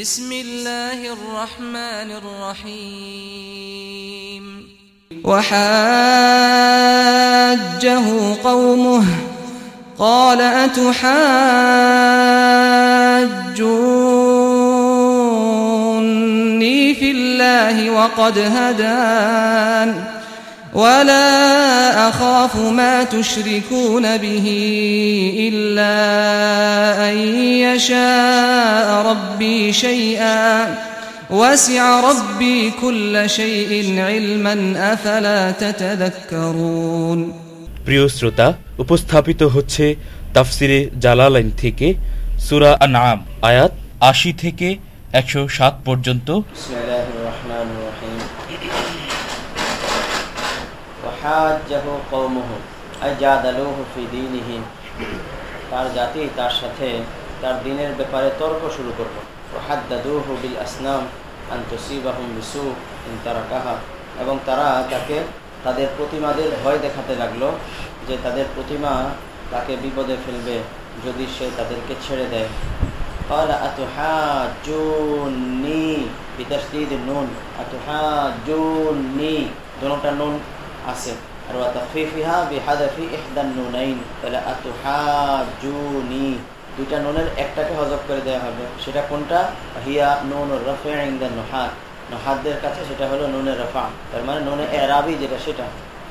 بسم الله الرحمن الرحيم. وحاجه قومه. قال أتحاجوني في الله وقد هدان ولا أخاف ما تشركون به إلا أن يشاء ربي شيئا وسع ربي كل شيء علما أفلا تتذكرون প্রিয় শ্রোতা উপস্থাপিত হচ্ছে তাফসিরে জালালাইন থেকে সুরা আনআম আয়াত আশি থেকে একশো সাত পর্যন্ত بسم الله الرحمن الرحيم وحاجه قومه أي جادلوه في دينه তার জাতি তার সাথে তার দিনের ব্যাপারে তর্ক শুরু করলো وحددوه بالأسنام أن تصيبهم بسوء إن تركها এবং তারা তাকে তাদের প্রতিমাদের ভয় দেখাতে লাগলো যে তাদের প্রতিমা তাকে বিপদে ফেলবে যদি সে তাদেরকে ছেড়ে দেয় قال أتحاجوني بتشديد النون أتحاجوني দোনোটা নুন আছে। আর ওয়া তাফিফিহা বিহাদাফি ইহদান নুনাইন। তাহলে আতুহাজুনি দুইটা নুনের একটাকে হজব করে দেওয়া হবে। সেটা কোনটা? হিয়া নুন রফে ইন্দান নুহাত নুহাতদের কাছে সেটা হলো নুনের রফা। তার মানে নুনে এরাবি যেটা সেটা।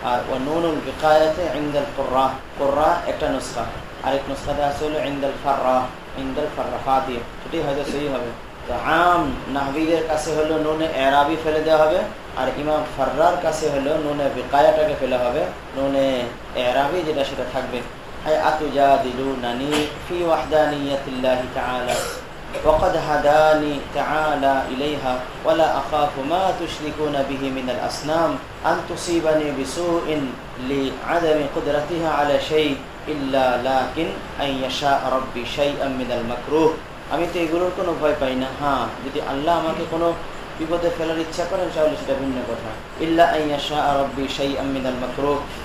আর ও নুনুল বিকায়াতে ইন্দাল কোর্রা। কোর্রা একটা নুসখা। আরেক নুসখাতে আছে হলো ইন্দাল ফার্রা। ইন্দাল ফার্রাফা দিয়ে। সেটি হয়তো সেই হবে। তো আম নাহবিদের কাছে হলো নুনে এরাবি ফেলে দেওয়া হবে। আর ইমাম ফার্রার কাছে হলো নুনে বিকায়াটাকে ফেলে হবে নুনে এরাবি যেটা সেটা থাকবে أي أتجادلونني في وحدانية الله تعالى وقد هداني تعالى إليها ولا أخاف ما تشركون به من الأصنام أن تصيبني بسوء لعدم قدرتها على شيء إلا لكن أن يشاء ربي شيئا من المكروه আমি তো এগুলোর কোনো ভয় পাই না হ্যাঁ যদি আল্লাহ আমাকে কোনো বিপদে ফেলার ইচ্ছা করেন তাহলে সেটা ভিন্ন কথা। ইল্লা আইয়াশা রব্বি শাই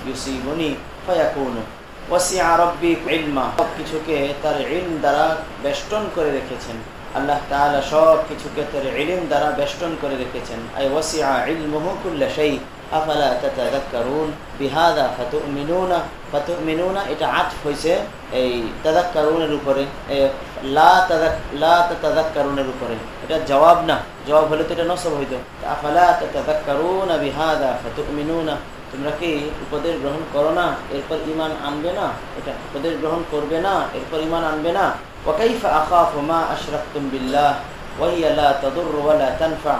ইউসিবুনি ফায়াকুনু। ওয়াসিআ রব্বি ইলমা। সব কিছুকে তার ইলম দ্বারা বেষ্টন করে রেখেছেন। আল্লাহ তাআলা সব কিছুকে তার ইলম দ্বারা বেষ্টন করে রেখেছেন। আই ওয়াসিআ ইলমুহু কুল্লা শাই। আফালা তাতাযাক্কারুন? বিহাদা ফাতুমিনুনা? ফাতুমিনুনা, এটা আতফ হইছে এই তাযাক্কারুনের উপরে। লা তাযাক, লা তাতাযাক্কারুনের উপরে। এটা জবাব না জবাব হলে তো এটা নসব হইত আফালা তোমরা কি উপদেশ গ্রহণ করো না এরপর ইমান আনবে না এটা উপদেশ গ্রহণ করবে না এরপর ইমান আনবে না ওয়াকাইফা আখাফু মা আশরাকতুম বিল্লাহ ওয়া হিয়া লা তাদুররু ওয়া লা তানফা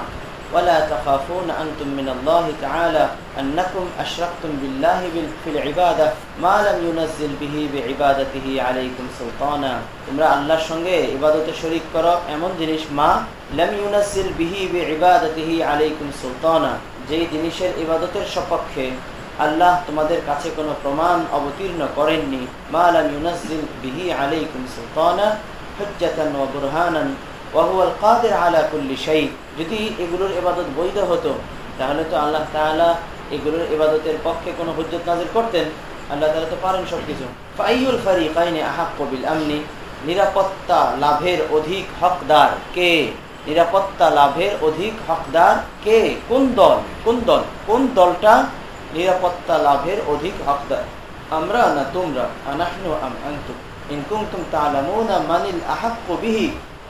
ولا تخافون أنتم من الله تعالى أنكم أشركتم بالله في العبادة ما لم ينزل به بعبادته عليكم سلطانا তোমরা আল্লাহর সঙ্গে ইবাদতে শরীক করো এমন জিনিস মা لم ينزل به بعبادته عليكم سلطانا যেই জিনিসের ইবাদতের সপক্ষে আল্লাহ তোমাদের কাছে কোনো প্রমাণ অবতীর্ণ করেননি মা লাম ইউনাজ্জিল বিহি আলাইকুম সুলতানা হুজ্জাতান ওয়া বুরহানান ওয়া হুয়াল কাদির আলা কুল্লি শাই যদি এগুলোর এবাদত বৈধ হতো, তাহলে তো আল্লাহ তাআলা এগুলোর এবাদতের পক্ষে কোনো হুজ্জত নাজিল করতেন। আল্লাহ তাআলা তো পারেন সবকিছু। ফাইয়ুল ফারিকাইনি আহাক বিল আমনি? নিরাপত্তা লাভের অধিক হকদার কে? নিরাপত্তা লাভের অধিক হকদার কে? কোন দল? কোন দল? কোন দলটা নিরাপত্তা লাভের অধিক হকদার? আমরা না তোমরা? আনাহনু আম আনতুম? ইন কুনতুম তা'লামুনা মানিল আহাক্কু বিহি?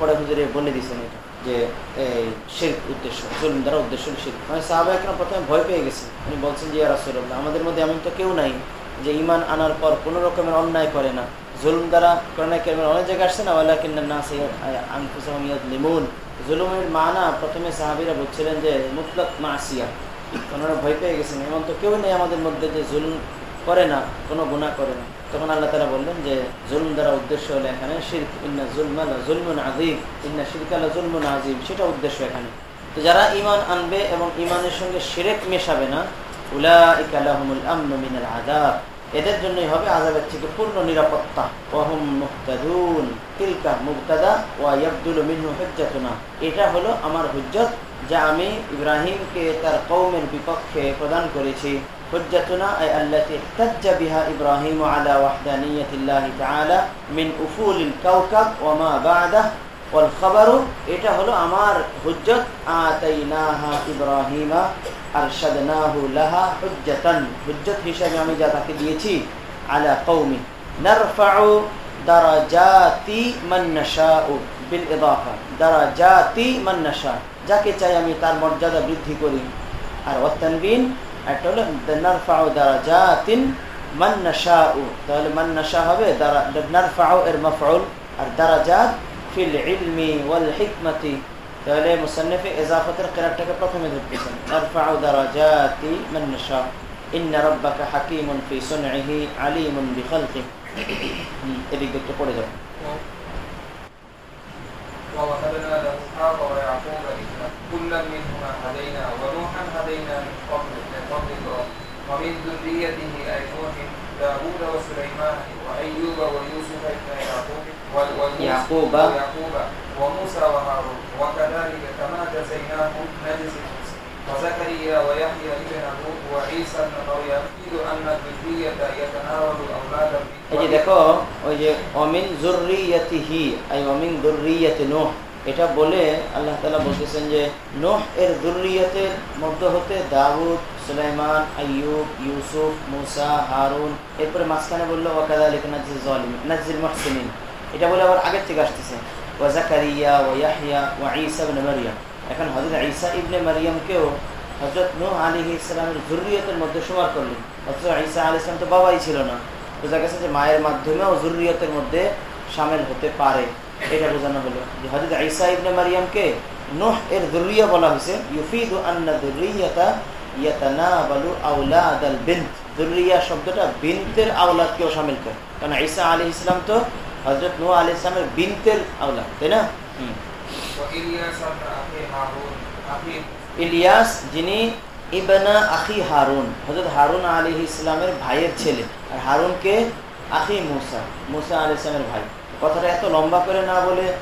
পরে হুজুরে বলে দিয়েছেন এটা, যে, এই শিরক উদ্দেশ্য, জুলম দ্বারা উদ্দেশ্য শিরক। মানে সাহাবায়ে কেরাম প্রথমে ভয় পেয়ে গেছে উনি বলছেন যে, ইয়া আমাদের মধ্যে এমন তো কেউ নাই যে ইমান আনার পর কোন রকমের অন্যায় করে না। জুলুম দ্বারা করোনায় কেমন অনেক জায়গায় আসছে না ওয়ালা কিন্না না লিমুন জুলুমের মানা প্রথমে সাহাবিরা বলছিলেন যে, মুতলক মাসিয়া। ওনারা ভয় পেয়ে গেছেন। এমন তো কেউ নেই আমাদের মধ্যে যে জুলুম করে না, কোনো গুণা করে না। তখন আল্লাহ তালা বললেন যে, জুলম দ্বারা উদ্দেশ্য হলো এখানে শির্ক, ইন্না জুলমাল জুলমুন আজিম ইন্না শিরকাল জুলমুন আজিম সেটা উদ্দেশ্য এখানে। তো যারা ইমান আনবে এবং ইমানের সঙ্গে শিরেক মেশাবে না উলা ইকালাহমুল আমন মিনাল আদাব এদের জন্যই হবে আজাবের থেকে পূর্ণ নিরাপত্তা। ওয়াহুম মুক্তাদুন তিলকা মুক্তাদা ওয়া ইয়াবদুল মিনহু হুজ্জাতুনা। এটা হলো আমার হুজ্জত যা আমি ইব্রাহিমকে তার কৌমের বিপক্ষে প্রদান করেছি। আই আল্লাতি ইহতাজ্জা বিহা ইব্রাহিম আলা ওয়াহদানিয়াতিল্লাহি তাআলা মিন উফুলিল কাওকাব ওয়া মা বা'দাহু ওয়াল খাবারু। এটা হলো আমার হুজ্জত। আতাইনাহা ইব্রাহিমা আরশাদনাহু লাহা হুজ্জাতান। হুজ্জত হিসেবে আমি যা তাকে দিয়েছি, আলা কওমি, নারফাউ দারাজাতি মান নাশাউ বিল ইদাফা। দারাজাতি মান নাশা। যাকে চাই আমি তার মর্যাদা বৃদ্ধি করি। আর ওয়াতানবিন একটা হলো নারফাউ দারাজাতিন মান নাশাউ তাহলে মান নাশা হবে দারা নারফাউ এর মাফউল আর দারাজাত ফিল ইলমি ওয়াল হিকমতি তাহলে মুসান্নিফে এজাফতের কেরারটাকে প্রথমে ধরতেছেন নারফাউ দারাজাতি মান নাশা ইন্না রাব্বাকা হাকীমুন ফি সুনইহি আলীমুন বিখালকি এদিক একটু পড়ে যাও ووهبنا له اسحاق ويعقوب كلا منهما هدينا ونوحا هدينا من قبل من قبل ومن ذريته اي نوح داوود وسليمان وايوب ويوسف ابن يعقوب يعقوب ويعقوب وموسى وهارون وكذلك كما جزيناه نجزي وزكريا ويحيى ابنه وعيسى ابن مريم يريد ان الذريه يتناول اولادا এই যে দেখো ওই যে অমিন জুরিয়াতিহি আই অমিন জুরিয়াতি নোহ এটা বলে আল্লাহ তালা বলতেছেন যে, নোহ এর জুরিয়াতের মধ্য হতে দাউদ, সুলাইমান, আইয়ুব, ইউসুফ, মুসা, হারুন, এরপরে মাঝখানে বলল ওয়াকাদা আলী নাজিল জলিম নাজিল মহসিনিন। এটা বলে আবার আগের থেকে আসতেছে ওয়াজাকারিয়া ও ইয়াহিয়া ও ঈসা ইবনে মারিয়াম। এখন হজরত ঈসা ইবনে মারিয়ামকেও হজরত নূহ আলী ইসলামের জরুরিয়তের মধ্যে সবার করলেন। অথচ ঈসা আলী ইসলাম তো বাবাই ছিল না। বোঝা গেছে যে মায়ের মাধ্যমেও জরুরিয়তের মধ্যে সামিল হতে পারে। এটা বোঝানো হলো যে হজরত আইসা ইবনে মারিয়ামকে নোহ এর দুরিয়া বলা হয়েছে ইউফিদু আন্না দুরিয়া শব্দটা আওলাদকেও করে। কারণ আলী ইসলাম তো হজরত নোহ আলী ইসলামের আওলাদ তাই না? ইলিয়াস যিনি ইবানা আখি হারুন হজরত হারুন আলী ইসলামের ভাইয়ের ছেলে। আর হারুনকে আখি মুসা মুসা আলী ইসলামের ভাই। কথাটা এত লম্বা করে না বলে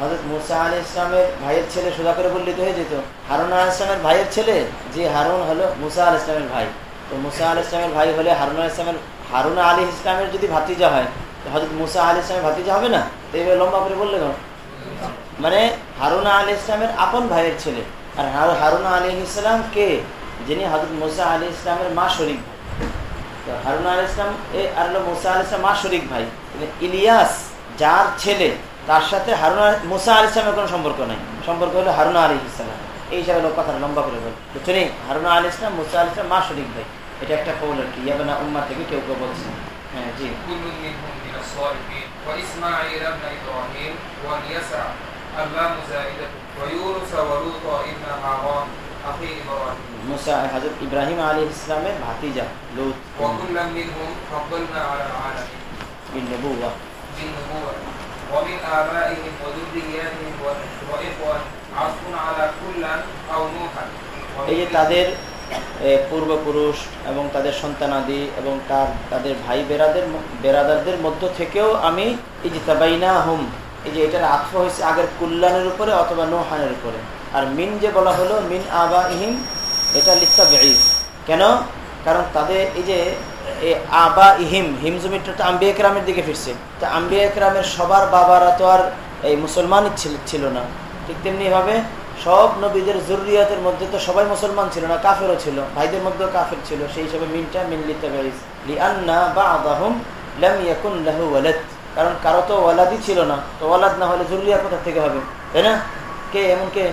হজরত মুসা আলী ইসলামের ভাইয়ের ছেলে সোজা করে বললে তো হয়ে যেত। হারুন আল ইসলামের ভাইয়ের ছেলে, যে হারুন হলো মুসা আল ইসলামের ভাই। তো মুসা আল ইসলামের ভাই হলে হারুন আল ইসলামের হারুন আলী ইসলামের যদি ভাতিজা হয়, তো হজরত মুসা আলী ইসলামের ভাতিজা হবে না? তো এইভাবে লম্বা করে বললে কেন? মানে হারুনা আলী ইসলামের আপন ভাইয়ের ছেলে। আর হার- হারুনা আলী ইসলাম কে? যিনি হজরত মুসা আলী ইসলামের মা শরিক ভাই। তো হারুনা আলী ইসলাম এ আর মুসা আলী ইসলাম মা শরিক ভাই। ইলিয়াস যার ছেলে তার সাথে হারুনা মুসা আলি ইসলামের কোনো সম্পর্ক নাই। সম্পর্ক হলো হারুনা আলী ইসলাম এই হিসাবে লোক কথা লম্বা করে বল। বুঝছ নেই হারুনা আলী ইসলাম মুসা আলি ইসলাম মা শরিক ভাই। এটা একটা কৌল আর কি। ইয়াবানা উম্মা থেকে কেউ কেউ বলছে। হ্যাঁ জি। মুসা ইব্রাহিম আলী ইসলামের ভাতিজা লুত। وكلا منهم فضلنا على العالمين بالنبوة بالنبوة ومن آبائهم وذرياتهم وإخوان عطف على كلا أو نوحا এই যে তাদের এ, পূর্বপুরুষ এবং তাদের সন্তানাদি এবং তার তাদের ভাই বেরাদের ম- বেরাদারদের মধ্য থেকেও আমি এই যে তাবাইনা হুম এই যে এটার আত্ম হয়েছে আগের কুল্লানের উপরে অথবা নোহানের উপরে আর মিন যে বলা হলো মিন আবা ইহিম এটা লিখা বেঈস কেন কারণ তাদের এই যে এ আবা ইহিম, হিম জমিটা তো একরামের দিকে ফিরছে। তা আম্বিয়া একরামের সবার বাবারা তো আর এই মুসলমানই ছিল- না। ঠিক তেমনি ভাবে সব নবীদের জরুরিয়াতের মধ্যে তো সবাই মুসলমান ছিল না, কাফেরও ছিল। ভাইদের মধ্যেও কাফের ছিল। সেই হিসাবে মিনটা মিন লিতে পারিস লিআন্না বা'দাহুম লাম ইয়াকুন লাহু ওয়ালাদ। কারণ কারও তো ওয়ালাদই ছিল না। তো ওয়ালাদ না হলে জরুরিয়া কোথা থেকে হবে? তাই না? কে, এমন কে?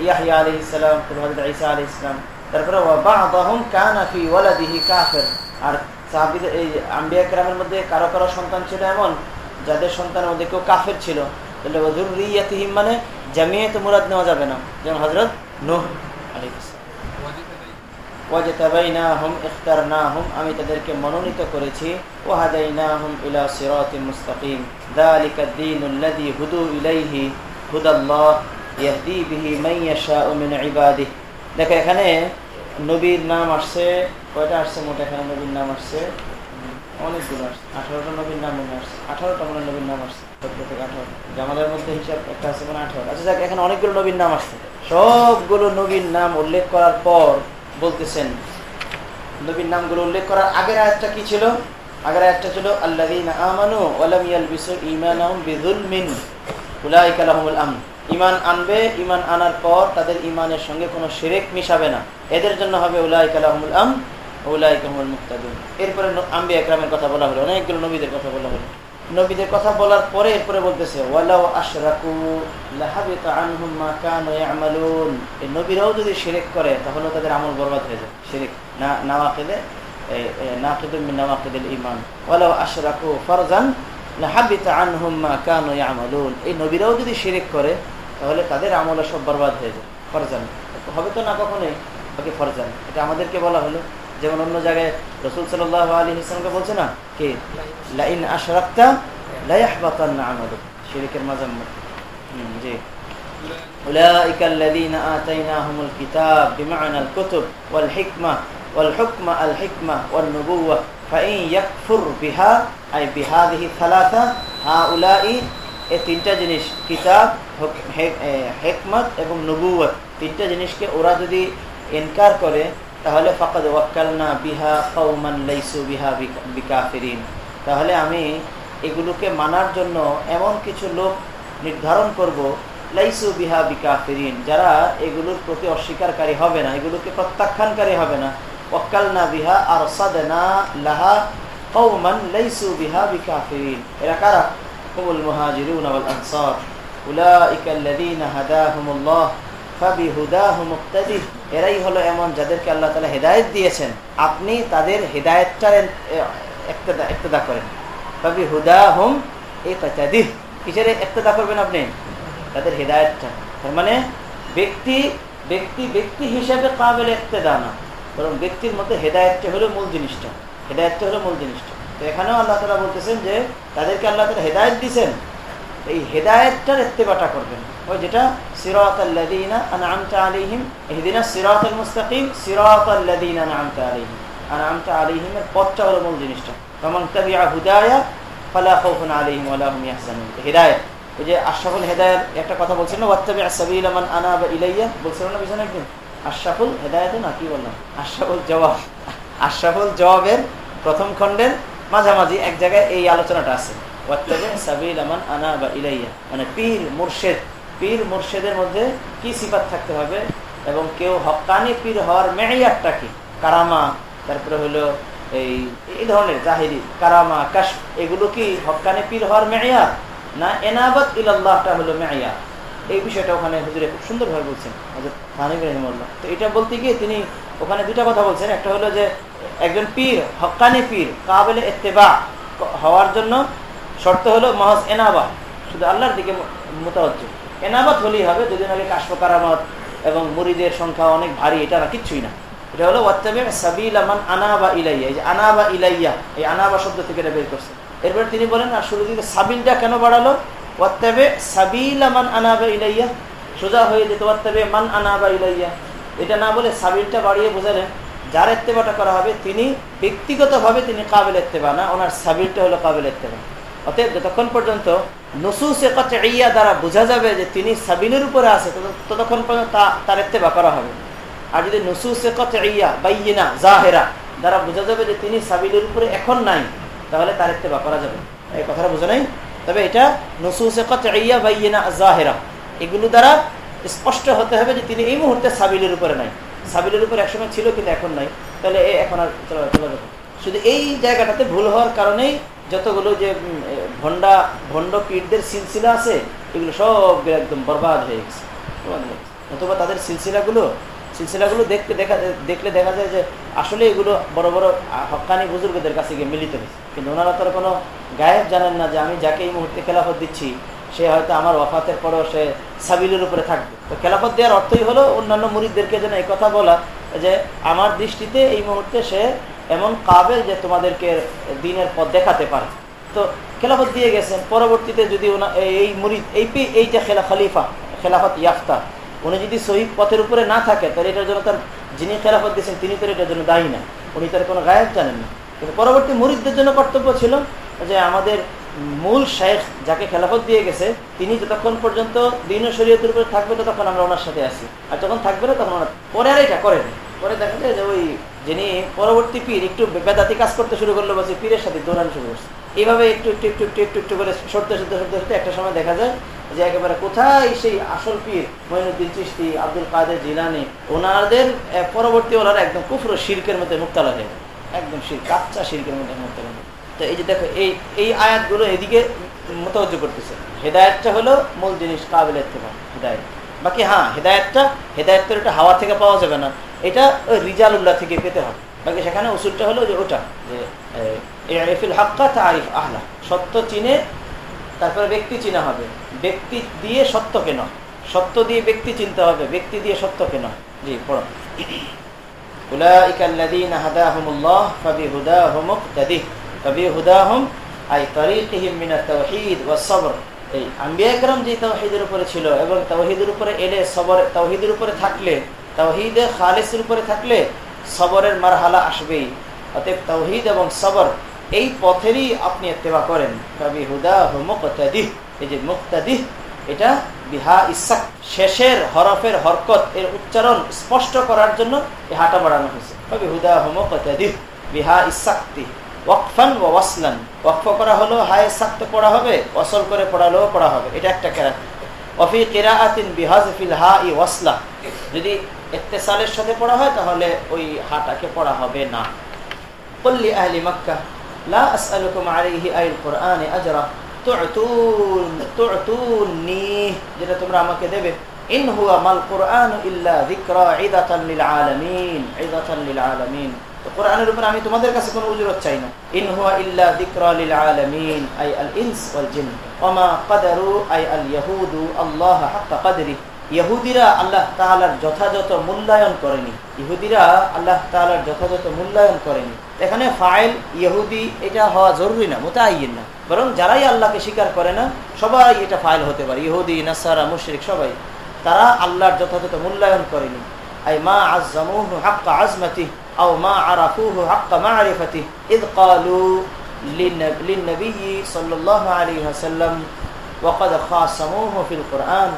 ইয়াহিয়া আলাইহিস সালাম তারপর হযরত ঈসা আলাইহিস সালাম। তারপরে কাফির। আর এই মধ্যে কারও কারও সন্তান ছিল এমন, যাদের সন্তানের মধ্যে কেউ কাফের ছিল। তাহলে ওয়াজুরিয়াতিহিম মানে জামিয়াত মুরাদ নেওয়া যাবে না। যেমন হযরত নূহ ইখতারনাহুম, আমি তাদেরকে মনোনীত করেছি। যালিকা দ্বীনুল্লাযী হুদু দেখো, এখানে নবীর নাম আসছে, কয়টা আসছে মোট এখানে নবীর নাম আসছে? অনেকগুলো আসছে। আঠারোটা নবীর নাম মনে আসছে। আঠারোটা মনে নবীর নাম আসছে। চোদ্দ থেকে আঠারো। জামালের মধ্যে হিসাব একটা আছে মানে আঠারো। আচ্ছা যাক, এখানে অনেকগুলো নবীর নাম আসছে। সবগুলো নবীর নাম উল্লেখ করার পর বলতেছেন, নবীর নামগুলো উল্লেখ করার আগের আয়াতটা কি ছিল? আগের আয়াতটা ছিল, আল্লাযীনা আমানু ওয়া লাম ইয়ালবিসু ঈমানাহুম বিযুলমিন উলাইকা লাহুমুল আমন। ইমান আনবে ইমান আনার পর তাদের ইমানের সঙ্গে কোনো শিরেক মিশাবে না। এদের জন্য হবে উলাইকা লাহুমুল আম উলাইকা হুমুল মুহতাদুন এরপরে আম্বি একরামের কথা বলা হলো, অনেকগুলো নবীদের কথা বলা হলো। নবীদের কথা বলার পরে এরপরে বলতেছে এই নবীরাও যদি শিরক করে তাহলে তাদের আমল বরবাদ হয়ে যায়। শিরক, না, নাওয়াকিদে নাকিদুম মিন নাওয়াকিদিল ঈমান। ওয়ালাউ আশরাকু ফারজান এই নবীরাও যদি শিরক করে তাহলে তাদের আমল সব বরবাদ হয়ে যায় ফরজান হবে তো না কখনোই ওকে ফরজান এটা আমাদেরকে বলা হলো যেমন অন্য জায়গায় রসুল সাল্লাহ আলী ইসলামকে বলছে না কে লাইন আশরাক্তা লাইহবাতান না আমাদ শিরিকের মাজাম্মত জি أولئك الذين آتيناهم الكتاب بمعنى الكتب والحكمة والحكم الحكمة والنبوة فإن يكفر بها أي بهذه الثلاثة هؤلاء এই তিনটা জিনিস, কিতাব হেকমত এবং নবুয়ত তিনটা জিনিসকে ওরা যদি এনকার করে, তাহলে ফাকাদ ওয়াক্কালনা বিহা কৌমান লাইসু বিহা বিকাফিরিন। তাহলে আমি এগুলোকে মানার জন্য এমন কিছু লোক নির্ধারণ করব, লাইসু বিহা বিকাফিরিন, যারা এগুলোর প্রতি অস্বীকারী হবে না, এগুলোকে প্রত্যাখ্যানকারী হবে না। ওয়াক্কালনা বিহা আর সাদনা লাহা কৌমান লাইসু বিহা বিকাফিরিন। এরা কারা? হুমুল মুহাজিরুন ওয়াল আনসার উলাইকা আল্লাযীনা হাদাহুমুল্লাহ এরাই হলো এমন যাদেরকে আল্লাহ তালা হেদায়ত দিয়েছেন। আপনি তাদের হেদায়তটার একতদা করেন ফাবি হুদা হুম এই কাচাদিহ কিসের একতদা করবেন আপনি? তাদের হেদায়তটা। তার মানে ব্যক্তি ব্যক্তি ব্যক্তি হিসেবে কাবেল একতেদা না। বরং ব্যক্তির মধ্যে হেদায়তটা হলো মূল জিনিসটা। হেদায়তটা হলো মূল জিনিসটা। তো এখানেও আল্লাহ তালা বলতেছেন যে, তাদেরকে আল্লাহ তালা হেদায়ত দিয়েছেন এই হেদায়তটার এত্তেবাটা করবেন। ওই যেটা সিরাত আল্লাদিনা আনআমতা আলাইহিম, ইহদিনা সিরাতাল মুস্তাকিম সিরাতাল লাযিনা আনআমতা আলাইহিম। আনআমতা আলাইহিমের পথটা হলো মূল জিনিসটা। কামান তাবিআ হুদায়া, ফালা খাউফুন আলাইহিম ওয়ালা হুম হিদায়াত। ওই যে আশরাফুল হেদায়েত, একটা কথা বলছেন না? ওয়াত্তাবি সাবিলা মান আনাবা ইলাইয়া? বলছিলেন না বিছানা একদিন? আশরাফুল হেদায়েত না? কি বললাম? আশরাফুল জবাব। আশরাফুল জবাবের প্রথম খণ্ডের মাঝামাঝি এক জায়গায় এই আলোচনাটা আছে। মানে পীর মুর্শেদ, পীর মুর্শেদের মধ্যে কি সিফাত থাকতে হবে এবং কেউ হকানি পীর হওয়ার মেয়ারটা কি? কারামা, তারপরে হলো এই এই ধরনের জাহিরি, কারামা কাশ এগুলো কি হকানি পীর হওয়ার মেয়ার না এনাবাদ ইলাল্লাহটা হলো মেয়ার এই বিষয়টা ওখানে হুজুরে খুব সুন্দরভাবে বলছেন। তো এটা বলতে গিয়ে তিনি ওখানে দুটা কথা বলছেন। একটা হলো যে একজন পীর, হকানি পীর, কাবেলে এত্তেবা হওয়ার জন্য শর্ত হলো মহজ এনাবা শুধু আল্লাহর দিকে মোতাবজ্জ এনাবাত হলেই হবে দুদিন আগে কাশ্ম কারামত এবং মুরিদের সংখ্যা অনেক ভারী, এটা না, কিচ্ছুই না। এটা হলো ওয়াত্তাবে সাবিল আমান আনাবা ইলাইয়া। এই যে আনাবা ইলাইয়া, এই আনাবা শব্দ থেকে এটা বের করছে। এরপরে তিনি বলেন, আর শুরু দিকে সাবিলটা কেন বাড়ালো? ওয়াত্তাবে সাবিল আমান আনাবা ইলাইয়া। সোজা হয়ে যেত ওয়াত্তাবে মান আনাবা ইলাইয়া। এটা না বলে সাবিলটা বাড়িয়ে বোঝালেন যার এত্তেবাটা করা হবে, তিনি ব্যক্তিগতভাবে তিনি কাবেল এত্তেবা না, ওনার সাবিলটা হলো কাবেল এত্তেবা অতএব যতক্ষণ পর্যন্ত নসুসে ইয়া দ্বারা বোঝা যাবে যে তিনি সাবিলের উপরে আছে ততক্ষণ পর্যন্ত তার এত্তেবা করা হবে। আর যদি নসুসে ইয়া বাইনা জাহেরা দ্বারা বোঝা যাবে যে তিনি সাবিলের উপরে এখন নাই, তাহলে তার এত্তেবা করা যাবে। এই কথাটা বোঝা নাই? তবে এটা নসুসে ইয়া বাইনা জাহেরা, এগুলো দ্বারা স্পষ্ট হতে হবে যে তিনি এই মুহূর্তে সাবিলের উপরে নাই। সাবিলের উপর একসময় ছিল কিন্তু এখন নাই। তাহলে এখন আর চলে যাবে শুধু এই জায়গাটাতে ভুল হওয়ার কারণেই যতগুলো যে ভন্ডা ভণ্ড পীরদের সিলসিলা আছে, এগুলো সব একদম বরবাদ হয়ে গেছে। অথবা তাদের সিলসিলাগুলো সিলসিলাগুলো দেখতে দেখা, দেখলে দেখা যায় যে আসলে এগুলো বড় বড় হকানি বুজুর্গদের কাছে গিয়ে মিলিত হয়েছে। কিন্তু ওনারা তো কোনো গায়েব জানেন না যে আমি যাকে এই মুহূর্তে খেলাফত দিচ্ছি সে হয়তো আমার ওয়াফাতের পরেও সে সাবিলের উপরে থাকবে। তো খেলাফত দেওয়ার অর্থই হলো অন্যান্য মুরিদদেরকে যেন এই কথা বলা যে, আমার দৃষ্টিতে এই মুহূর্তে সে এমন কাবেল যে তোমাদেরকে দিনের পথ দেখাতে পারে। তো খেলাফত দিয়ে গেছেন। পরবর্তীতে যদি এই মুরিদ, এই পি- এই যে খেলা খলিফা, খেলাফত ইয়াফতা, উনি যদি সহি পথের উপরে না থাকে, তাহলে এটার জন্য তার যিনি খেলাফত দিয়েছেন, তিনি তো এটার জন্য দায়ী না। উনি তার কোনো গায়ক জানেন না। কিন্তু পরবর্তী মুরিদদের জন্য কর্তব্য ছিল যে আমাদের মূল শেখ যাকে খেলাফত দিয়ে গেছে, তিনি যতক্ষণ পর্যন্ত দিন ও শরীয়তের উপরে থাকবে, ততক্ষণ আমরা ওনার সাথে আছি আর যখন থাকবে না, তখন ওনার পরে আর এটা করেন পরে দেখা যায় যে ওই যিনি পরবর্তী পীর, একটু বেদাতি কাজ করতে শুরু করল, বলছে, পীরের সাথে দৌড়ানো শুরু করছে এইভাবে একটু একটু একটু একটু একটু একটু করে সরতে সরতে সরতে সরতে একটা সময় দেখা যায় যে একেবারে কোথায় সেই আসল পীর, মঈনুদ্দিন চিস্তি আব্দুল কাদের জিলানি, ওনাদের পরবর্তী ওনারা একদম কুফর শির্কের মধ্যে মুক্তালা যায়। একদম শির কাচ্চা শির্কের মধ্যে মুক্তালা যায়। তো এই যে দেখো, এই এই আয়াতগুলো এদিকে মোতজ্জ করতেছে। হেদায়তটা হলো মূল জিনিস, কাবিলের তোমার হেদায়ত। বাকি হ্যাঁ হেদায়তটা হেদায়তটা একটা হাওয়া থেকে পাওয়া যাবে না। এটা ওই রিজাল উল্লাহ থেকে পেতে হবে। বাকি সেখানে ওষুধটা হলো যে ওটা, যে এফিল হাক্কা তা আরিফ আহলা। সত্য চিনে তারপরে ব্যক্তি চিনা হবে। ব্যক্তি দিয়ে সত্য কেন সত্য দিয়ে ব্যক্তি চিনতে হবে। ব্যক্তি দিয়ে সত্য কেন জি, পড়ো। উলাইকাল্লাযীনা হুদা ফাবিহুদাহুম মুক্তাদিহ। তবে হুদাহম, আই তরিকিমিনা তৌহিদ ও সবর। এই আম্বিয়া যে তৌহিদের উপরে ছিল এবং তৌহিদের উপরে এলে সবর তৌহিদের উপরে থাকলে তৌহিদে খালেসের উপরে থাকলে সবরের মারহালা আসবেই। অতএব তৌহিদ এবং সবর এই পথেরই আপনি এত্তেবা করেন। কবি হুদা হুমুক্তাদিহ এই যে মুক্তাদিহ, এটা বিহা ইসাক, শেষের হরফের হরকত, এর উচ্চারণ স্পষ্ট করার জন্য এই হাঁটা বাড়ানো হয়েছে। কবি হুদা হুমুক্তাদিহ বিহা ইসাক্তি। ওয়াকফান ওয়াসলান। ওয়াকফ করা হলো, হায়ে সাক্ত পড়া হবে, ওয়াসল করে পড়ালেও পড়া হবে। এটা একটা কেরাত অফি কেরাতিন বিহাজ ফিল হা ই ওয়াসলা। যদি এত্তেসালের সাথে পড়া হয়, তাহলে ওই হাটাকে পড়া হবে না। পল্লী আহলি মক্কা, লা আসআলুকুম আলাইহি আইল কোরআনে আজরা। যেটা তোমরা আমাকে দেবে। ইন হুয়া মাল কোরআন ইল্লা যিকরা ইদাতান লিল আলামিন, ইদাতান লিল আলামিন। কোরআনের উপর আমি তোমাদের কাছে কোনো উজরত চাই না। ইল্লা আলামিন, আই আল ইনস ওয়াল জিন। ওমা আই আল ইয়াহুদু, আল্লাহ হাক্কা ইহুদিরা আল্লাহ যথাযথ মূল্যায়ন করেনি। ইহুদিরা আল্লাহ যথাযথ মূল্যায়ন করেনি। এখানে ফাইল ইহুদি, এটা হওয়া জরুরি না মোতায়িন না। বরং যারাই আল্লাহকে স্বীকার করে না, সবাই এটা ফাইল হতে পারে। ইহুদি, নাসারা, মুশরিক, সবাই। তারা আল্লাহর যথাযথ মূল্যায়ন করেনি। আই মা আযযামুহু হাক্কা আযমাতি আও মা আরাফুহু হাক্কা মা'রিফাতি ইদ ক্বালু লিন-নবী সাল্লাল্লাহু আলাইহি ওয়াসাল্লাম وقد خاصموه في القرآن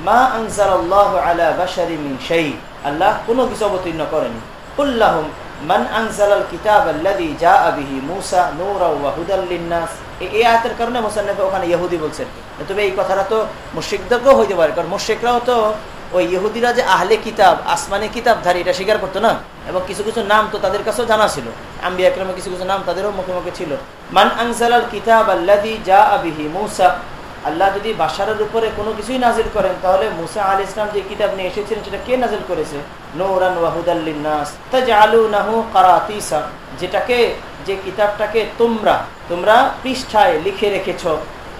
মা আনজালাল্লাহু আলা বাশারি মিন শাই আল্লাহ কোনো কিছু অবতীর্ণ করেনি কুল্লাহুম মান আনজালাল কিতাব আল্লাযী জাআ বিহি মূসা নূরা ওয়া হুদাল লিন-নাস এই আয়াতের কারণে মুসান্নিফ ওখানে ইহুদি বলছেন তবে এই কথাটা তো মুশরিকদেরকেও হইতে পারে কারণ মুশরিকরাও তো ওই ইহুদিরা যে আহলে কিতাব আসমানি কিতাবধারী এটা স্বীকার করতো না এবং কিছু কিছু নাম তো তাদের কাছেও জানা ছিল। আম্বিয়া একরামে কিছু কিছু নাম তাদেরও মুখে মুখে ছিল। মান আনজালাল কিতাব আল্লাযী জাআ বিহি মূসা, আল্লাহ যদি বাসারের উপরে কোনো কিছুই নাজিল করেন, তাহলে মুসা আল ইসলাম যে কিতাব নিয়ে এসেছিলেন সেটা কে নাজিল করেছে? নৌরান ওয়াহুদাল্লিনাস তাজআলুনাহু কারাতিসা, যেটাকে, যে কিতাবটাকে তোমরা তোমরা পৃষ্ঠায় লিখে রেখেছো।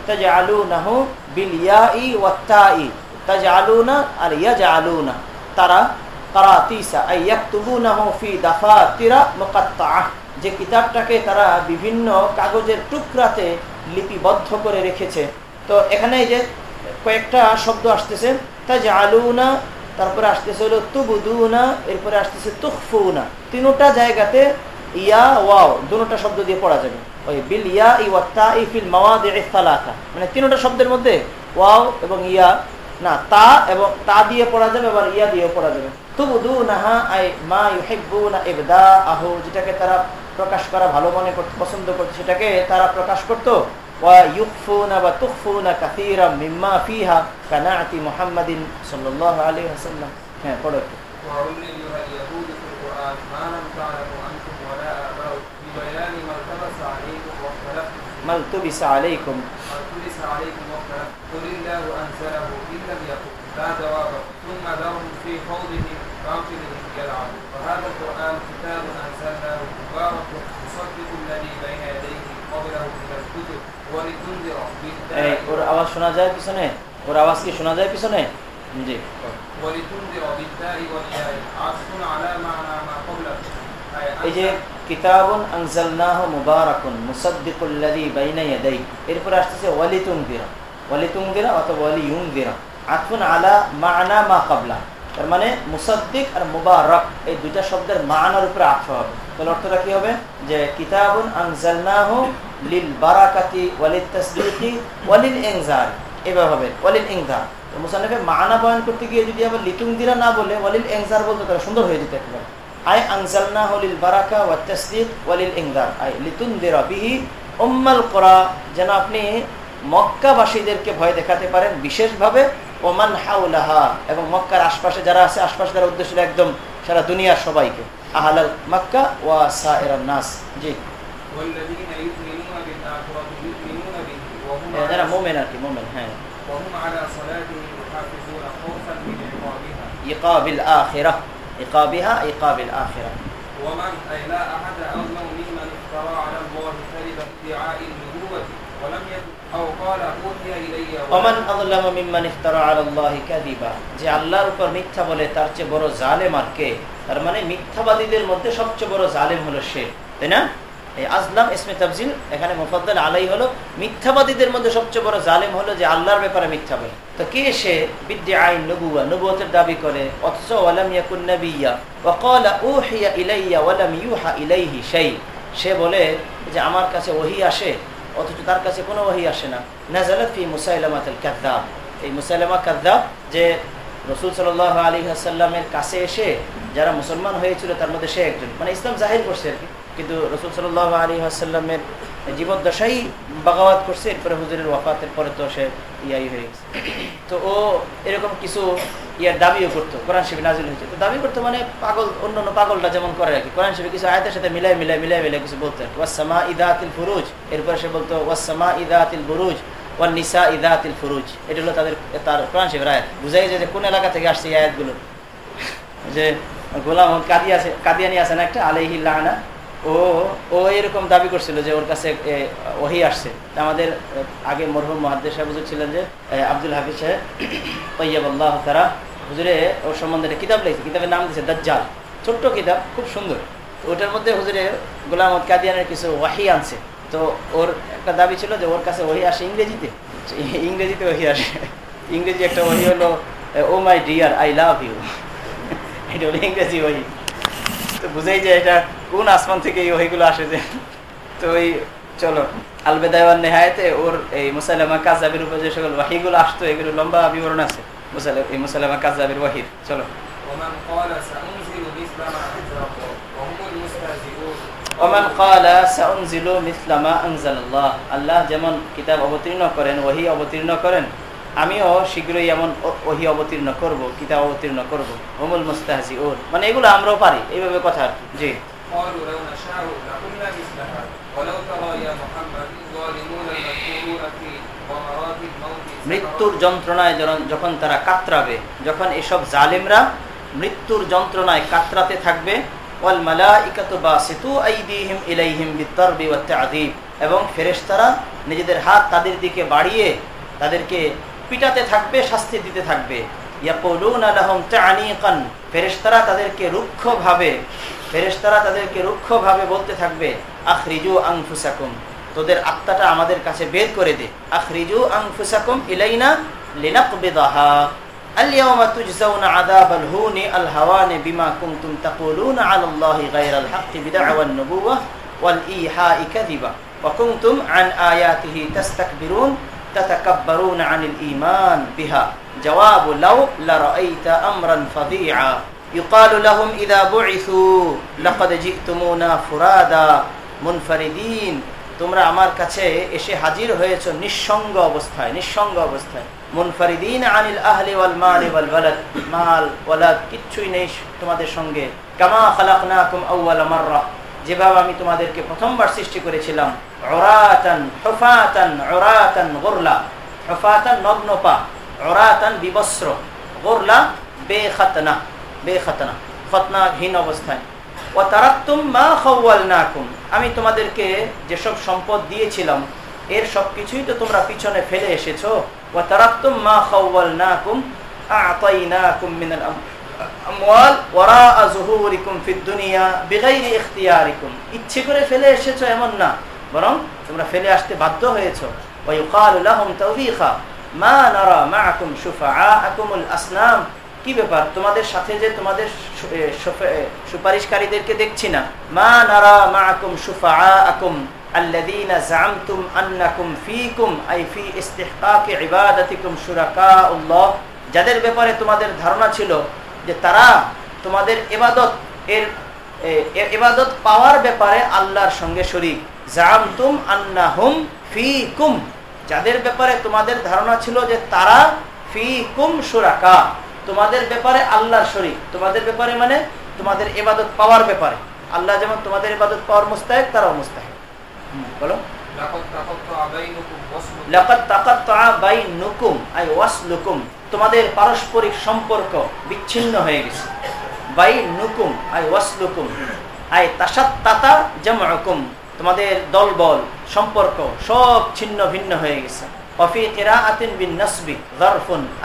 তাজআলুনাহু বিল ইয়াই ওয়াত তাই। তাজআলুনা আর ইয়াজআলুনা। তারা যে কিতাবটাকে তারা বিভিন্ন কাগজের টুকরাতে লিপিবদ্ধ করে রেখেছে। তো এখানে যে কয়েকটা শব্দ আসতেছে তা যে আলুনা তারপরে আসতেছে হলো তুবুদুনা, এরপরে আসতেছে তুফুনা তিনোটা জায়গাতে ইয়া, ওয়াও, দুটা শব্দ দিয়ে পড়া যাবে। ওই বিল ইয়া ই ওয়াত্তা ই ফিল মাওয়াদ সালাতা। মানে তিনোটা শব্দের মধ্যে ওয়াও এবং ইয়া, না, তা এবং তা দিয়ে পড়া যাবে, আবার ইয়া দিয়েও পড়া যাবে। তুবুদুনাহা আই মা ইউহিব্বুনা ইবদা আহু যেটাকে তারা প্রকাশ করা ভালো মনে করতে পছন্দ করতে সেটাকে তারা প্রকাশ করতো ويخفون وتخفون كثيرا مما فيها كنعت محمد صلى الله عليه وسلم হ্যাঁ পড়ো একটু وقل أيها اليهود في القرآن ما لم تعلموا أنتم ولا آباؤكم ببيان ما التبس عليكم واختلفتم ما التبس عليكم ما التبس عليكم واختلفتم قل الله أنزله إن لم يكن لا আওয়াজ শোনা যায় পিছনে? ওর আওয়াজ কি শোনা যায় পিছনে? জি। এই যে, কিতাবুন আনজালনাহ মুবারাকুন মুসাদ্দিকুল্লাযী বাইনা ইয়াদাই। এরপর আসছে ওয়ালিতুনদিরা ওয়ালিতুনদিরা অথবা আলা মা'না মা ক্বাবলা তার মানে মুসাদ্দিক আর মুবারক, এই দুইটা শব্দের মানার উপরে আটফা হবে। তাহলে অর্থটা কি হবে? যে কিতাবুন আনজালনাহু লিল বারাকাতি ওয়ালিত তাসদিকি ওয়ালিল ইনজার এভাবে হবে ওয়ালিল ইনজার তো মুসান্নিফে মানা বয়ান করতে গিয়ে যদি আবার লিতুনদিরা না বলে ওয়ালিল ইনজার বলতো, তাহলে সুন্দর হয়ে যেত একেবারে। আই আনজালনাহু লিল বারাকা ওয়াত তাসদিক ওয়ালিল ইনজার আই লিতুনদিরা বিহি উম্মাল কোরা। যেন আপনি মক্কাবাসীদেরকে ভয় দেখাতে পারেন বিশেষভাবে ওমান হাউলাহা এবং মক্কার আশপাশে যারা আছে আশপাশে যারা উদ্দেশ্য একদম সারা দুনিয়ার সবাইকে আহালাল মক্কা ওয়া সাইরান নাস জি والذين يؤمنون بالآخرة يؤمنون به وهم যারা على, মোমেন আর কি মোমেন হ্যাঁ وهم على صلاتهم يحافظون خوفا من عقابها ইকাবিল আখিরা ইকাবিহা ইকাবিল আখিরা ومن أي لا أحد অমান আল্লাহ যে আল্লাহর উপর মিথ্যা বলে তার চেয়ে বড় জালেম আর কে? তার মানে মিথ্যাবাদীদের মধ্যে সবচেয়ে বড় জালেম হলো সে। তাই না? এই আজলাম ইসমে এখানে মুফাদ্দাল আলাই হলো, মিথ্যাবাদীদের মধ্যে সবচেয়ে বড় জালেম হলো যে আল্লাহর ব্যাপারে মিথ্যা বলে। তো কে সে? বিদ্যে আইন নবুয়া নবুয়তের দাবি করে, অথচ ওয়ালাম ইয়াকুন নবিয়া ওয়াকালা ইলাইয়া ওয়ালাম ইউহা ইলাইহি সে বলে যে আমার কাছে ওহি আসে অথচ তার কাছে কোনো ওহি আসে না। নাজালাত ফি মুসাইলামাতুল কাদ্দাব এই মুসাইলামা কাদ্দাব যে রসুল সাল আলী আসাল্লামের কাছে এসে যারা মুসলমান হয়েছিল, তার মধ্যে সে একজন। মানে ইসলাম জাহির করছে আর কি। কিন্তু রসুল সাল্লাহ আলী আসাল্লামের জীবদ্দশাই বাগাওয়াত করছে, এরপরে হুজুরের ওয়াফাতের পরে তো সে ইয়াই হয়ে গেছে। তো ও এরকম কিছু ইয়ার দাবিও করতো, কোরআন শিবি নাজিল হয়েছে তো দাবি করতো মানে পাগল অন্য অন্য পাগলটা যেমন করে আর কি। কোরআন শিবি কিছু আয়তের সাথে মিলাই মিলাই মিলাই মিলাই কিছু বলতো আর কি। ওয়াসামা ইদাতিল ফুরুজ, এরপরে সে বলতো ওয়াসামা ইদাতিল বুরুজ ওয়ান নিসা ইদাতিল ফুরুজ। এটা হলো তাদের, তার কোরআন শিবের আয়াত। বুঝাই যে কোন এলাকা থেকে আসছে এই আয়াতগুলো। যে গোলাম কাদিয়া কাদিয়ানি আছে না একটা? আলাইহি লাহানা ও ও এরকম দাবি করছিল যে ওর কাছে ওহি আসছে। আমাদের আগে মরহুম মহাদ্দেশ সাহেব হুজুর ছিলেন যে আব্দুল হাফিজ সাহেব তৈয়াবাল্লাহ তারা হুজুরে ওর সম্বন্ধে একটা কিতাব লিখছে, কিতাবের নাম দিয়েছে দাজ্জাল। ছোট্ট কিতাব, খুব সুন্দর। ওটার মধ্যে হুজুরে গোলাম কাদিয়ানের কিছু ওয়াহি আনছে। তো ওর একটা দাবি ছিল যে ওর কাছে ওহি আসে ইংরেজিতে। ইংরেজিতে ওহি আসে। ইংরেজি একটা ওহি হলো ও my dear, I love you. এটা হলো ইংরেজি ওহি তো বুঝেই যে এটা কোন আসমান থেকে এই ওহিগুলো আসে যে। তো ওই চলো নেহায়তে ওর এই কাজাবির উপর যে সকল ওয়াহিগুলো আসতো এগুলো লম্বা বিবরণ আছে। এই কাজাবির ওয়াহির চলো। ওমান আল্লাহ যেমন কিতাব অবতীর্ণ করেন ওহি অবতীর্ণ করেন আমিও শীঘ্রই এমন ওহি অবতীর্ণ করব কিতাব অবতীর্ণ করব। হোমুল মুস্তাহাজি ওর মানে এগুলো আমরাও পারি এইভাবে কথা জি। মৃত্যুর যন্ত্রণায় যখন তারা কাতরাবে যখন এসব জালেমরা মৃত্যুর যন্ত্রণায় কাতরাতে থাকবে ওয়াল মালাইকাতু বাসিতু এবং ফেরেশতারা নিজেদের হাত তাদের দিকে বাড়িয়ে তাদেরকে পিটাতে থাকবে, শাস্তি দিতে থাকবে। ফেরেশতারা তাদেরকে তাদেরকে বলতে থাকবে, আখরিজু আংফুসাকুম তোদের আত্মাটা আমাদের কাছে বের করে দে। আখরিজু আংফুসাকুম ইলাইনা বিমা تتكبرون عن الإيمان بها جواب لو لرأيت أمرا فظيعا يقال لهم إذا بعثوا لقد جئتمونا فرادا منفردين তোমরা আমার কাছে এসে হাজির হয়েছো নিঃসঙ্গ অবস্থায় নিঃসঙ্গ অবস্থায় মুনফারিদিন আনিল আহলি ওয়াল মাল ওয়াল ওয়ালাদ মাল ওয়ালাদ কিচ্ছুই নেই তোমাদের সঙ্গে কামা খালাকনাকুম আউয়াল মাররা যেভাবে আমি তোমাদেরকে প্রথমবার সৃষ্টি করেছিলাম, উরাতান, হুফাতান, উরাতান গুরলা। হুফাতান নগ্ন পা উরাতান বিবস্ত্র। গুরলা বেখাতনা বেখাতনা, খতনাহীন অবস্থায়। ও তারাক্তুম মা খাওয়ালনাকুম। আমি তোমাদেরকে যেসব সম্পদ দিয়েছিলাম, এর সব কিছুই তো তোমরা পিছনে ফেলে এসেছ। ও তারাক্তুম মা খাওয়ালনাকুম, আ'তাইনাকুম মিনাল আমওয়াল ওয়ারাআ যুহুরিকুম ইচ্ছে করে ফেলে এসেছ এমন না, বরং তোমরা ফেলে আসতে বাধ্য হয়েছো। মা কি ব্যাপার? তোমাদের সাথে যে তোমাদের সুফ- সুপারিশকারীদেরকে দেখছি না। মা নারা মাআকুম শুফাআকুম আল্লাযীনা জামতুম আন্নাকুম ফীকুম, আই ফি ইস্তিহকাকি ইবাদাতিকুম শুরাকাউল্লাহ। যাদের ব্যাপারে তোমাদের ধারণা ছিল যে তারা তোমাদের এবাদত এর এবাদত পাওয়ার ব্যাপারে আল্লাহর সঙ্গে শরিক। জামতুম আন্না হুম ফি কুম যাদের ব্যাপারে তোমাদের ধারণা ছিল যে তারা ফি কুম সুরাকা তোমাদের ব্যাপারে আল্লাহর শরিক। তোমাদের ব্যাপারে মানে তোমাদের এবাদত পাওয়ার ব্যাপারে। আল্লাহ যেমন তোমাদের ইবাদত পাওয়ার মুস্তাহেক তারাও মুস্তাহেক। বলো। লাকাত তাকাত্তা বাইনুকুম আই ওয়াসলুকুম। তোমাদের পারস্পরিক সম্পর্ক বিচ্ছিন্ন হয়ে গেছে। বাইনুকুম, আই ওয়াসলুকুম, আই তাসাত্তাতা জামউকুম তোমাদের দলবল, সম্পর্ক সব ছিন্ন ভিন্ন হয়ে গেছে। কিরাআতিন বিন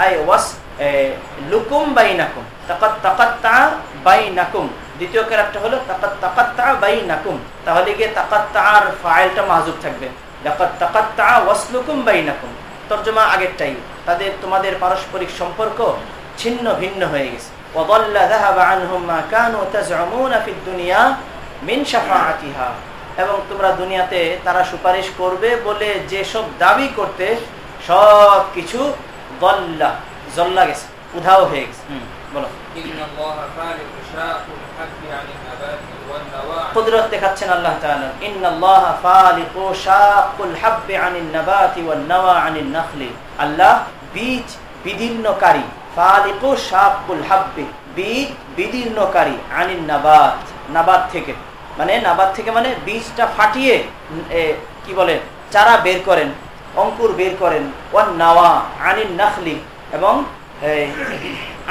আই ওয়াস লুকুম তাকাত তাকাত্তা দ্বিতীয় হলো তাকাত তাকাত্তা বাইনাকুম। তাহলে গিয়ে তাকাত্তার ফাইলটা মাহজুব থাকবে। লাকাদ তাকাত্তা তরজমা আগেরটাই। তাদের তোমাদের পারস্পরিক সম্পর্ক ছিন্ন ভিন্ন হয়ে গেছে। এবং তোমরা দুনিয়াতে তারা সুপারিশ করবে বলে যেসব দাবি করতে সব কিছু উধাও হয়ে গেছে। বলো। কুদরত দেখাচ্ছেন আল্লাহ আল্লাহ বীজ বিদীর্ণকারী। ফালিকু শাকুল হাব্বি। বীজ বিদীর্ণকারী, আনিন নাবাত। নাবাত থেকে। মানে নাবাত থেকে মানে বীজটা ফাটিয়ে কি বলে, চারা বের করেন, অঙ্কুর বের করেন। ওয়ান নাওয়া, আনিন নাখলি। এবং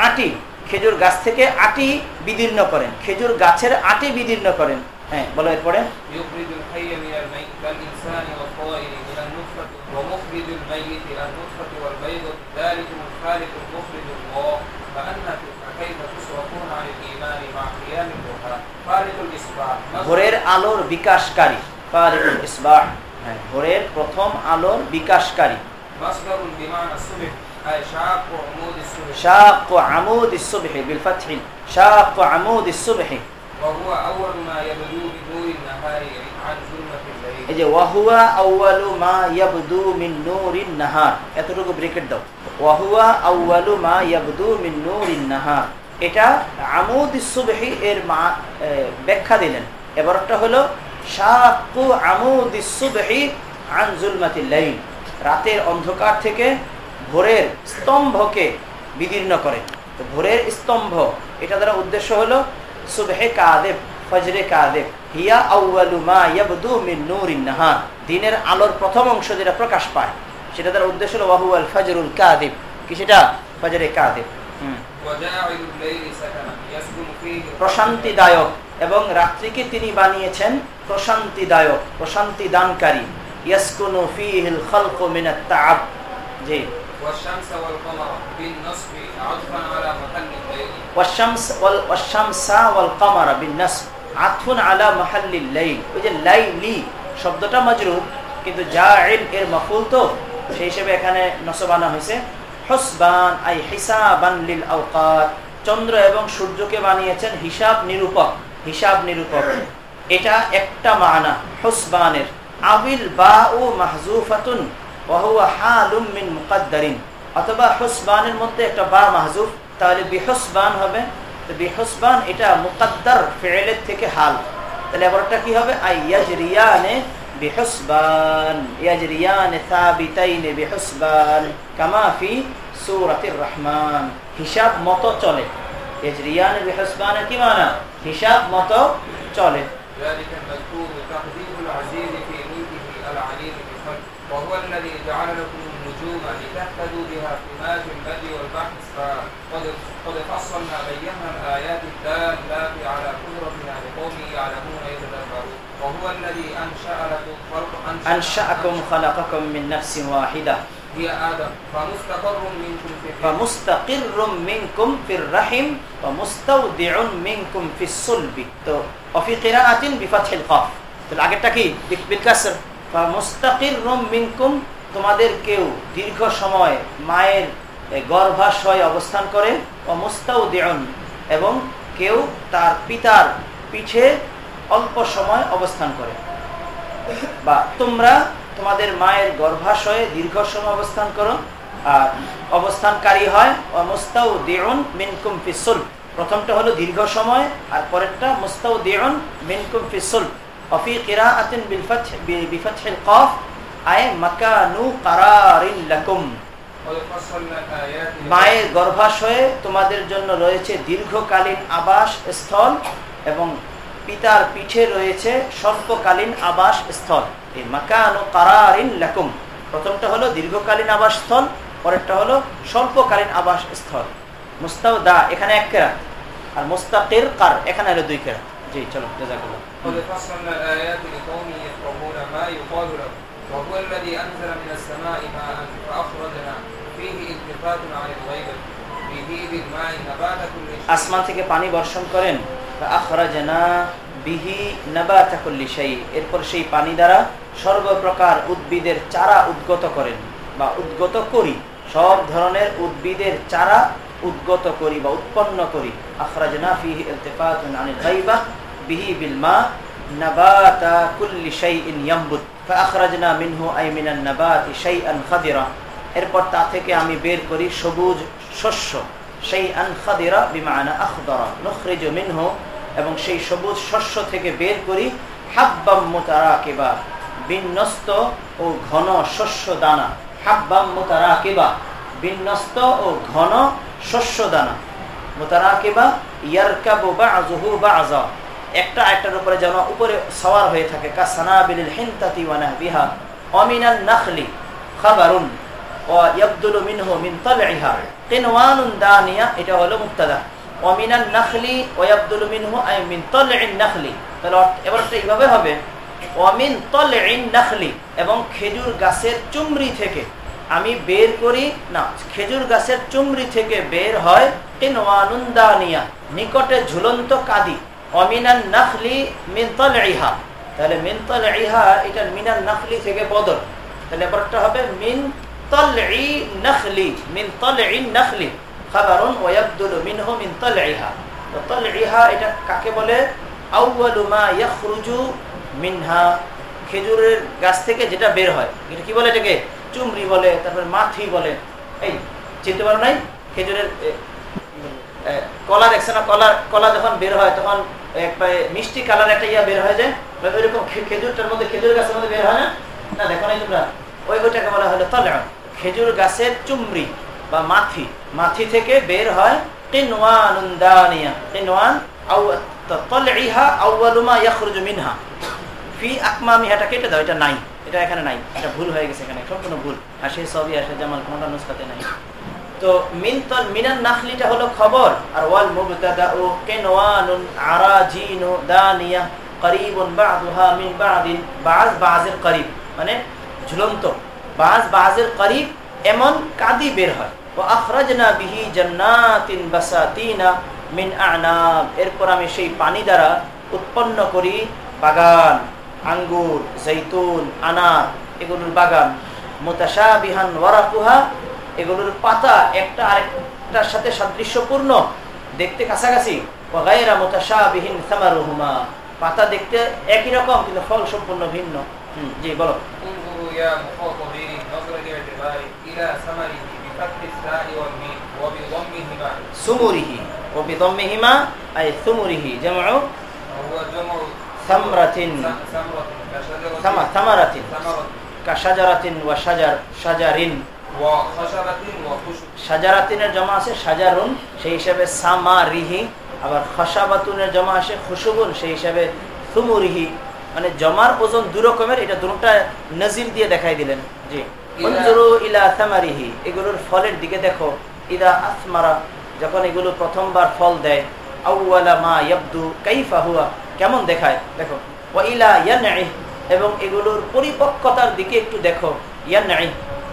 আটি, খেজুর গাছ থেকে আটি বিদীর্ণ করেন। খেজুর গাছের আটি বিদীর্ণ করেন। হ্যাঁ বলো এরপরে। ভোরের আলোর বিকাশকারী। ইসবাহ। হ্যাঁ, ভোরের প্রথম আলোর বিকাশকারী। এই যে ওয়াহুয়া আউয়ালু মা এতটুকু ব্রিকেট দাও। ওয়াহুয়া আউয়ালু মা ইয়াবদু এটা আমুদ সুবহি এর মা ব্যাখ্যা দিলেন। এবারটা হলো রাতের অন্ধকার থেকে ভোরের স্তম্ভকে বিদীর্ণ করে। তো ভোরের স্তম্ভ এটা দ্বারা উদ্দেশ্য হলো সুবহে কাদেব ফজরে কাদেব হিয়া আউ্বালুমা ইয়াবদু মিন নূরিন নাহার। দিনের আলোর প্রথম অংশ যেটা প্রকাশ পায় সেটা দ্বারা উদ্দেশ্য হলো ওয়াহু আল ফজরুল কাদেব। কি সেটা? ফজরে কাদেব। প্রশান্তিদায়ক এবং রাত্রিকে তিনি বানিয়েছেন প্রশান্তিদায়ক প্রশান্তি দানকারী ইয়াসকুনু ফীহিল খালকু মিনাত তাআব জি والشمس والقمر بالنصب عطفا على محل الليل والشمس وال- والشمس والقمر بالنصب عطف على محل الليل ওই যে লাইলি শব্দটা মজরুর কিন্তু জাইল এর মফুল তো সেই হিসেবে এখানে নসবানা হয়েছে হুসবান আই হিসাবান লিল আওকাত চন্দ্র এবং সূর্যকে বানিয়েছেন হিসাব নিরূপক হিসাব নিরূপক এটা একটা মানা, হুসবানের। আবিল বা ও মাহজুফাতুন মুকাদ্দারিন। অথবা হুসবানের মধ্যে একটা বা মাহজুফ, তাহলে বিহসবান হবে। তো বিহসবান এটা মুকাদ্দার ফেলের থেকে হাল। তাহলে কি হবে? আই ইয়াজরিয়ানে বিহসবান, ইয়াজরিয়ানে সাবিতাইনে বিহসবান, কামা সূরাতির রহমান। হিসাব মতো চলে। ইয়াজরিয়ানে বিহসবানের কি মানা হিসাব মতো চলে ذلك المذكور تقدير العزيز في ملكه العليم بخلقه وهو الذي جعل لكم النجوم لتهتدوا بها في ماج البدء والبحث فقد قد فصلنا بينا الايات الدالات على قدرتنا لقوم يعلمون يتدبرون وهو الذي انشا لكم خلق أنشأكم خلقكم من نفس واحدة هي آدم فمستقر منكم في الرحم فمستقر منكم في الرحم ومستودع منكم في الصلب তো وفي قراءة بفتح القاف তাহলে আগেরটা কি বিলকাসর فمستقر منكم তোমাদের কেউ দীর্ঘ সময় মায়ের এ, গর্ভাশয় অবস্থান করে ও মুস্তাউদিউন এবং কেউ তার পিতার পিঠে অল্প সময় অবস্থান করে বা তোমরা তোমাদের মায়ের গর্ভাশয়ে দীর্ঘ সময় অবস্থান করো। আর অবস্থানকারী হয় মিনকুম ফিসুল প্রথমটা হলো দীর্ঘ সময়, আর পরেরটা মুস্তাউ দেউন মিনকুম ফিসুল অফি আতিন কফ, আয় মাকানু কারারিন লাকুম। মায়ের গর্ভাশয়ে তোমাদের জন্য রয়েছে দীর্ঘকালীন আবাস স্থল এবং পিতার পিঠে রয়েছে স্বল্পকালীন আবাস স্থল। এই মাকান ও কারারিন লাকুম প্রথমটা হলো দীর্ঘকালীন আবাস স্থল পরেরটা হলো স্বল্পকালীন আবাস স্থল মুস্তাউ দা এখানে এক কেরাত আর মুস্তাকির কার এখানে হলো দুই কেরাত জি চলো জাজাকুল্লাহ قد فصلنا الآيات لقوم يفقهون ما يقال له وهو الذي أنزل من السماء ماء فأخرجنا فيه التفات عن الغيبة به بالماء نبات كل شيء আসমান থেকে পানি বর্ষণ করেন আখরাজনা বিহি নাবাতাকুল্লি এরপর সেই পানি দ্বারা সর্বপ্রকার উদ্ভিদের চারা উদ্গত করেন বা উদ্গত করি, সব ধরনের উদ্ভিদের চারা উদ্গত করি বা উৎপন্ন করি। বিল মা মিনহু খাদিরা। এরপর তা থেকে আমি বের করি সবুজ শস্য সেই আনখাদিরা বিমানা আখদরা। নখরিজ মিনহু এবং সেই সবুজ শস্য থেকে বের করি হাব্বাম মোতারা কেবা বিন্যস্ত ও ঘন শস্য দানা। হাব্বাম মোতারা কেবা বিন্যস্ত ও ঘন শস্য দানা। মোতারা কেবা বা আজহু বা আজা একটা একটার উপরে যেন উপরে সওয়ার হয়ে থাকে কাসানা বিলিল হিনতাতি ওয়ানা বিহা অমিনাল নাখলি, খাবারুন। ও ইয়াবদুল মিন এটা হলো মুক্তাদা নাখলি তল নাখলি। তাহলে এবার এইভাবে হবে অমিন নাখলি, এবং খেজুর গাছের চুমড়ি থেকে। আমি বের করি, না, খেজুর গাছের চুমড়ি থেকে বের হয় নিকটে ঝুলন্ত কাদি। অমিনান নাখলি মিনতল ইহা তাহলে মিনতল ইহা এটা মিনান নাখলি থেকে বদল। তাহলে এবারটা হবে মিনতল ই নাখলি, মিন তল ই নাখলি। খাবারুন ওয়াবদুলু মিনহু মিন তলইহা তো তলইহা এটা কাকে বলে? আউয়ালু মা ইয়াখরুজু মিনহা। খেজুরের গাছ থেকে যেটা বের হয়, এটা কি বলে এটাকে? চুমরি বলে, তারপর মাথি বলে। এই, চিনতে পারো নাই? খেজুরের কলা দেখছে না? কলা কলা যখন বের হয়, তখন মিষ্টি কালার একটা ইয়া বের হয়ে যায় ওইরকম খে- খেজুরটার মধ্যে খেজুর গাছের মধ্যে বের হয় না? না, দেখো নাই তোমরা? ওই ওইটাকে বলা হলো তলে খেজুর গাছের চুমরি বা মাথি। মাথি থেকে বের হয় কিনওয়ানুন দানিয়া। কিনওয়ান আউ তলইহা আউয়ালু মা ইয়াখরুজু মিনহা। ফি দাও, এটা নাই। এটা এখানে নাই। এটা ভুল হয়ে গেছে এখানে ভুল। আর সেই নাখলিটা হলো খবর। আর ওয়াল ও মিন বাজ করিব। মানে ঝুলন্ত। বাজ, বাজের করিব, এমন কাদি বের হয়। বিহি জান্নাতিন বাসাতিনা মিন আনাব। এরপর আমি সেই পানি দ্বারা উৎপন্ন করি বাগান, আঙ্গুর, জৈতুন, আনার, এগুলোর বাগান। মোতাসা বিহান ওয়ারাকুহা, এগুলোর পাতা একটা আরেকটার সাথে সাদৃশ্যপূর্ণ, দেখতে কাছাকাছি। বগাইরা মোতাসা বিহীন সামারুহুমা, পাতা দেখতে একই রকম, কিন্তু ফল সম্পূর্ণ ভিন্ন। জি, বলো। ইয়া والميم وبضمهما সুমুরিহি ও বিদম্মিহিমা আই সুমুরিহি যেমন وهو جمع সামরাতিন ث- ثمرة كشجرة থামা থামারাতিন ثمرة কাশাজারাতিন ওয়া সাজার সাজারিন وخشبة وخشب সাজারাতিনের জমা আছে সাজারুন সেই হিসাবে সামারিহি আবার খসাবাতুনের জমা আসে খুশুবুন সেই হিসাবে সুমুরিহি মানে জমার ওজন দু রকমের এটা দুটা নজির দিয়ে দেখাই দিলেন জি উনজুরু ইলা সামারিহি এগুলোর ফলের দিকে দেখো ইদা আসমারা, যখন এগুলো প্রথমবার ফল দেয় আউয়ালা মা ইয়াবদু কাইফা হুয়া, কেমন দেখায়? দেখো, ওয়া ইলা ইয়ানঈ, এবং এগুলোর পরিপক্কতার দিকে একটু দেখো, ইয়ানঈ,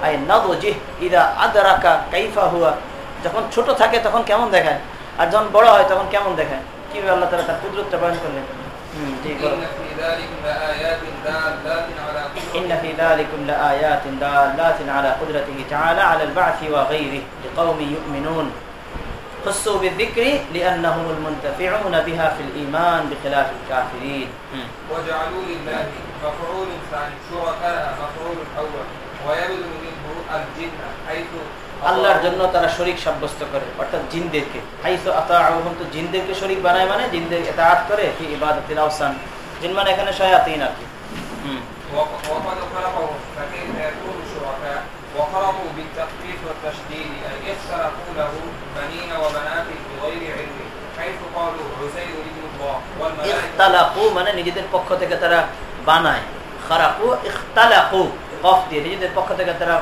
আই নদজিহ ইদা আদরাকা কাইফা হুয়া, যখন ছোট থাকে তখন কেমন দেখায়? আর যখন বড় হয় তখন কেমন দেখায়? কীভাবে আল্লাহ তালা তার কুদরতটা বয়ন করলেন? إن في ذلك لآيات إن في ذلكم لآيات دالات على قدرته دالات على تعالى على البعث وغيره لقوم يؤمنون. خصوا بالذكر لأنهم المنتفعون بها في الإيمان بخلاف الكافرين. وجعلوا لله مفعول ثاني شركاء مفعول أول ويبذل منه الجن حيث আল্লাহর জন্য তারা শরিক সাব্যস্ত করে, অর্থাৎ জিনদেরকে। হাইসো আতা আহম জিনদেরকে শরিক বানায় মানে জিনদের এটা আট করে, ফি ইবাদতিল আহসান জিন মানে এখানে সহায়াতিন আর কি। মানে নিজেদের পক্ষ থেকে তারা বানায়। খারাপু ইখতালাকু, কফ নিজেদের পক্ষ থেকে তারা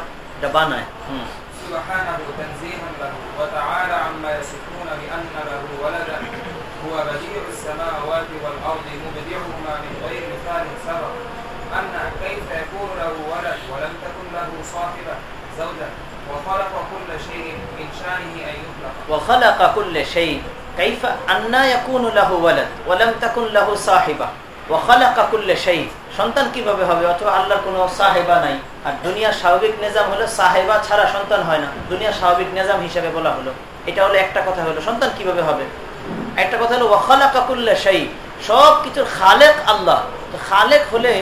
বানায়। হম। سبحانه تنزيها له وتعالى عما يصفون بأن له ولدا. هو بديع السماوات والأرض مبدعهما من غير مثال سبق. أن كيف يكون له ولد ولم تكن له صاحبة زوجة؟ وخلق كل شيء من شأنه أن يخلق وخلق كل شيء. كيف؟ أن يكون له ولد ولم تكن له صاحبة. وخلق كل شيء. সন্তান কীভাবে হবে? অথবা আল্লাহর কোনো সাহেবা নাই। আর দুনিয়ার স্বাভাবিক নিজাম হলো সাহেবা ছাড়া সন্তান হয় না। দুনিয়ার স্বাভাবিক নিজাম হিসেবে বলা হলো। এটা হলো একটা কথা হলো, সন্তান কীভাবে হবে? একটা কথা হলো ওয়াখালা কাকুল্লা সেই সব কিছুর খালেক আল্লাহ। তো খালেক হলে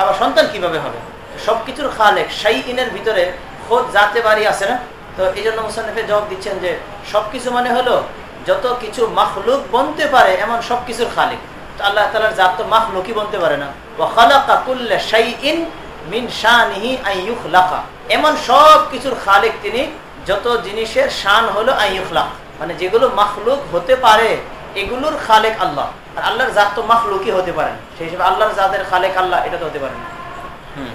আবার সন্তান কীভাবে হবে? সব কিছুর খালেক সেই ইনের ভিতরে খোদ যাতে বাড়ি আছে না? তো এই জন্য মুসানিফে জবাব দিচ্ছেন যে, সবকিছু মানে হলো, যত কিছু মাখলুক বনতে পারে, এমন সব কিছুর খালিক। তো আল্লাহ তালার জাত তো মাখলুকই বলতে পারে না। ও খালাকা কুল্লা শাইইন মিন শানিহি আইয়ুখলাকা এমন সব কিছুর খালিক তিনি যত জিনিসের শান হলো আইয়ুখলাক মানে যেগুলো মাখলুক হতে পারে এগুলোর খালেক আল্লাহ। আর আল্লাহর জাত তো মাখলুকই হতে পারে না। সেই হিসেবে আল্লাহর জাতের খালেক আল্লাহ এটা তো হতে পারে না। হুম।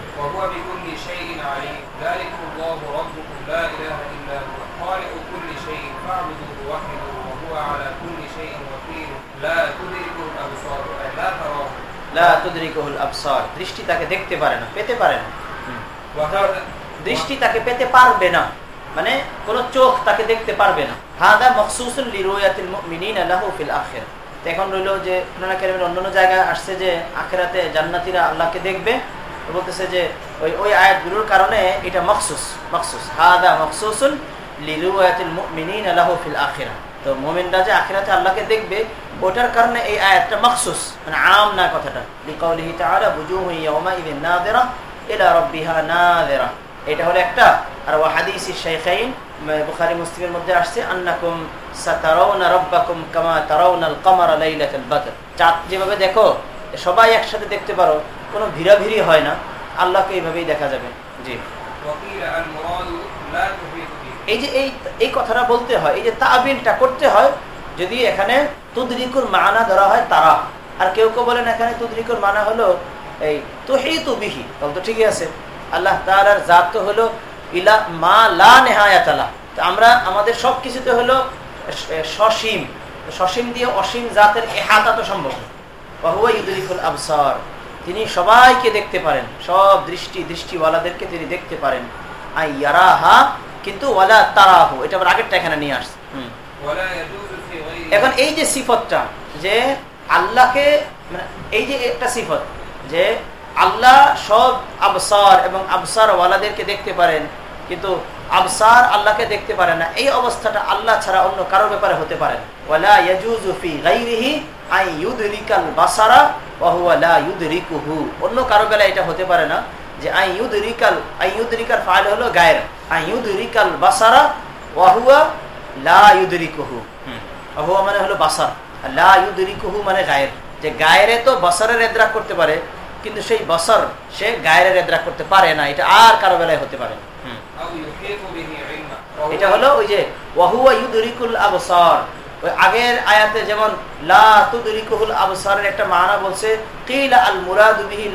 দৃষ্টি তাকে দেখতে পারে না, পেতে পারে না। দৃষ্টি তাকে পেতে পারবে না মানে কোন চোখ তাকে দেখতে পারবে না। হাদা মখসুসুল এখন রইল যে জায়গায় আসছে যে আখেরাতে জান্নাতীরা আল্লাহকে দেখবে বলতেছে যে ওই ওই আয়াতগুলোর কারণে এটা মখসুস মখসুস। হাদা মখসুসুল লিরুয়াতিল মুমিনিন লাহু ফিল আখেরা তো মুমিনরা যে আখিরাতে আল্লাহকে দেখবে ওটার কারণে এই আয়াতটা মাকসুস মানে আম না কথাটা। লিকাউলিহি তাআলা বুজুহুন ইয়াউমাইযি নাযিরা ইলা রাব্বিহা নাযিরা। এটা হলো একটা। আর ওয়া হাদিসি শাইখাইন মুসলিমের মধ্যে আসছে আন্নাকুম সাতারাউনা রাব্বাকুম কামা তারাউনাল কামারা লাইলাতাল চাঁদ যেভাবে দেখো সবাই একসাথে দেখতে পারো কোনো ভিড়াভিড়ি হয় না। আল্লাহকে এইভাবেই দেখা যাবে। জি। এই যে এই এই কথাটা বলতে হয় এই যে তাবিলটা করতে হয় যদি এখানে তুদরিকুর মানা ধরা হয় তারা। আর কেউ কেউ বলেন এখানে তুদরিকুর মানা হলো এই তুহিতু বিহি। তাহলে তো ঠিকই আছে। আল্লাহ তাআলার জাত তো হলো ইলা মা লা নেহায়াত আলা তো আমরা আমাদের সব কিছুতে হলো সসীম। সসীম দিয়ে অসীম জাতের এহাতা তো সম্ভব। ওয়াহুয়া ইউদরিকুল তিনি সবাইকে দেখতে পারেন। সব দৃষ্টি দৃষ্টিওয়ালাদেরকে তিনি দেখতে পারেন। আই ইয়ারাহা, কিন্তু ওয়ালা তারাহু। এটা আবার আগেরটা এখানে নিয়ে আসছে। হুম। এখন এই যে সিফতটা, যে আল্লাহকে মানে এই যে একটা সিফত, যে আল্লাহ সব আবসার এবং আবসার ওয়ালাদেরকে দেখতে পারেন, কিন্তু আবসার আল্লাহকে দেখতে পারে না, এই অবস্থাটা আল্লাহ ছাড়া অন্য কারোর ব্যাপারে হতে পারে অন্য কারও বেলায় এটা হতে পারে না, যে আই ইউদরিকাল আই ইউদরিকার ফাইল হলো গায়ের আই ইউদরিকাল বাসারা ওয়া হুয়া লা ইউদরিকুহু। হুম। মানে হলো বাসার। লাহু মানে গায়ের। যে তো এদ্রাক করতে পারে, কিন্তু সেই সে গায়ের এদ্রাক করতে পারে না। এটা আর কারও বেলায় হতে পারে। এটা হলো ওই যে আবসর। ওই আগের আয়াতে যেমন আবসরের একটা মানা বলছে আল মুরাদুবিহি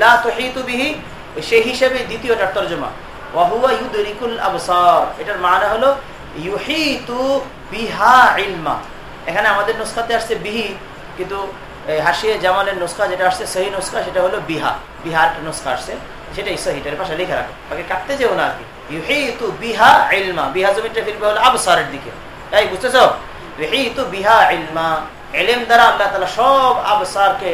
সেই হিসেবে দ্বিতীয়টার তর্জমা। ওয়াহুয়া ইউদরিকুল আবসর। এটার মানা হলো, ইউহিতু বিহা ইলমা। এখানে আমাদের নুসখাতে আসছে বিহি, কিন্তু হাসিয়ে জামালের নুসখা যেটা আসছে সেই নুসখা, সেটা হলো বিহা। বিহার একটা নুসখা আসছে, সেটাই সহিটার পাশে লিখে রাখো। বাকি কাটতে যেও না আর কি। বিহা ইলমা, বিহা জমিটা ফিরবে হলো আবসারের দিকে। তাই বুঝতেছো? ইউহিতু বিহা ইলমা এলেম দ্বারা আল্লাহ তাআলা সব আবসারকে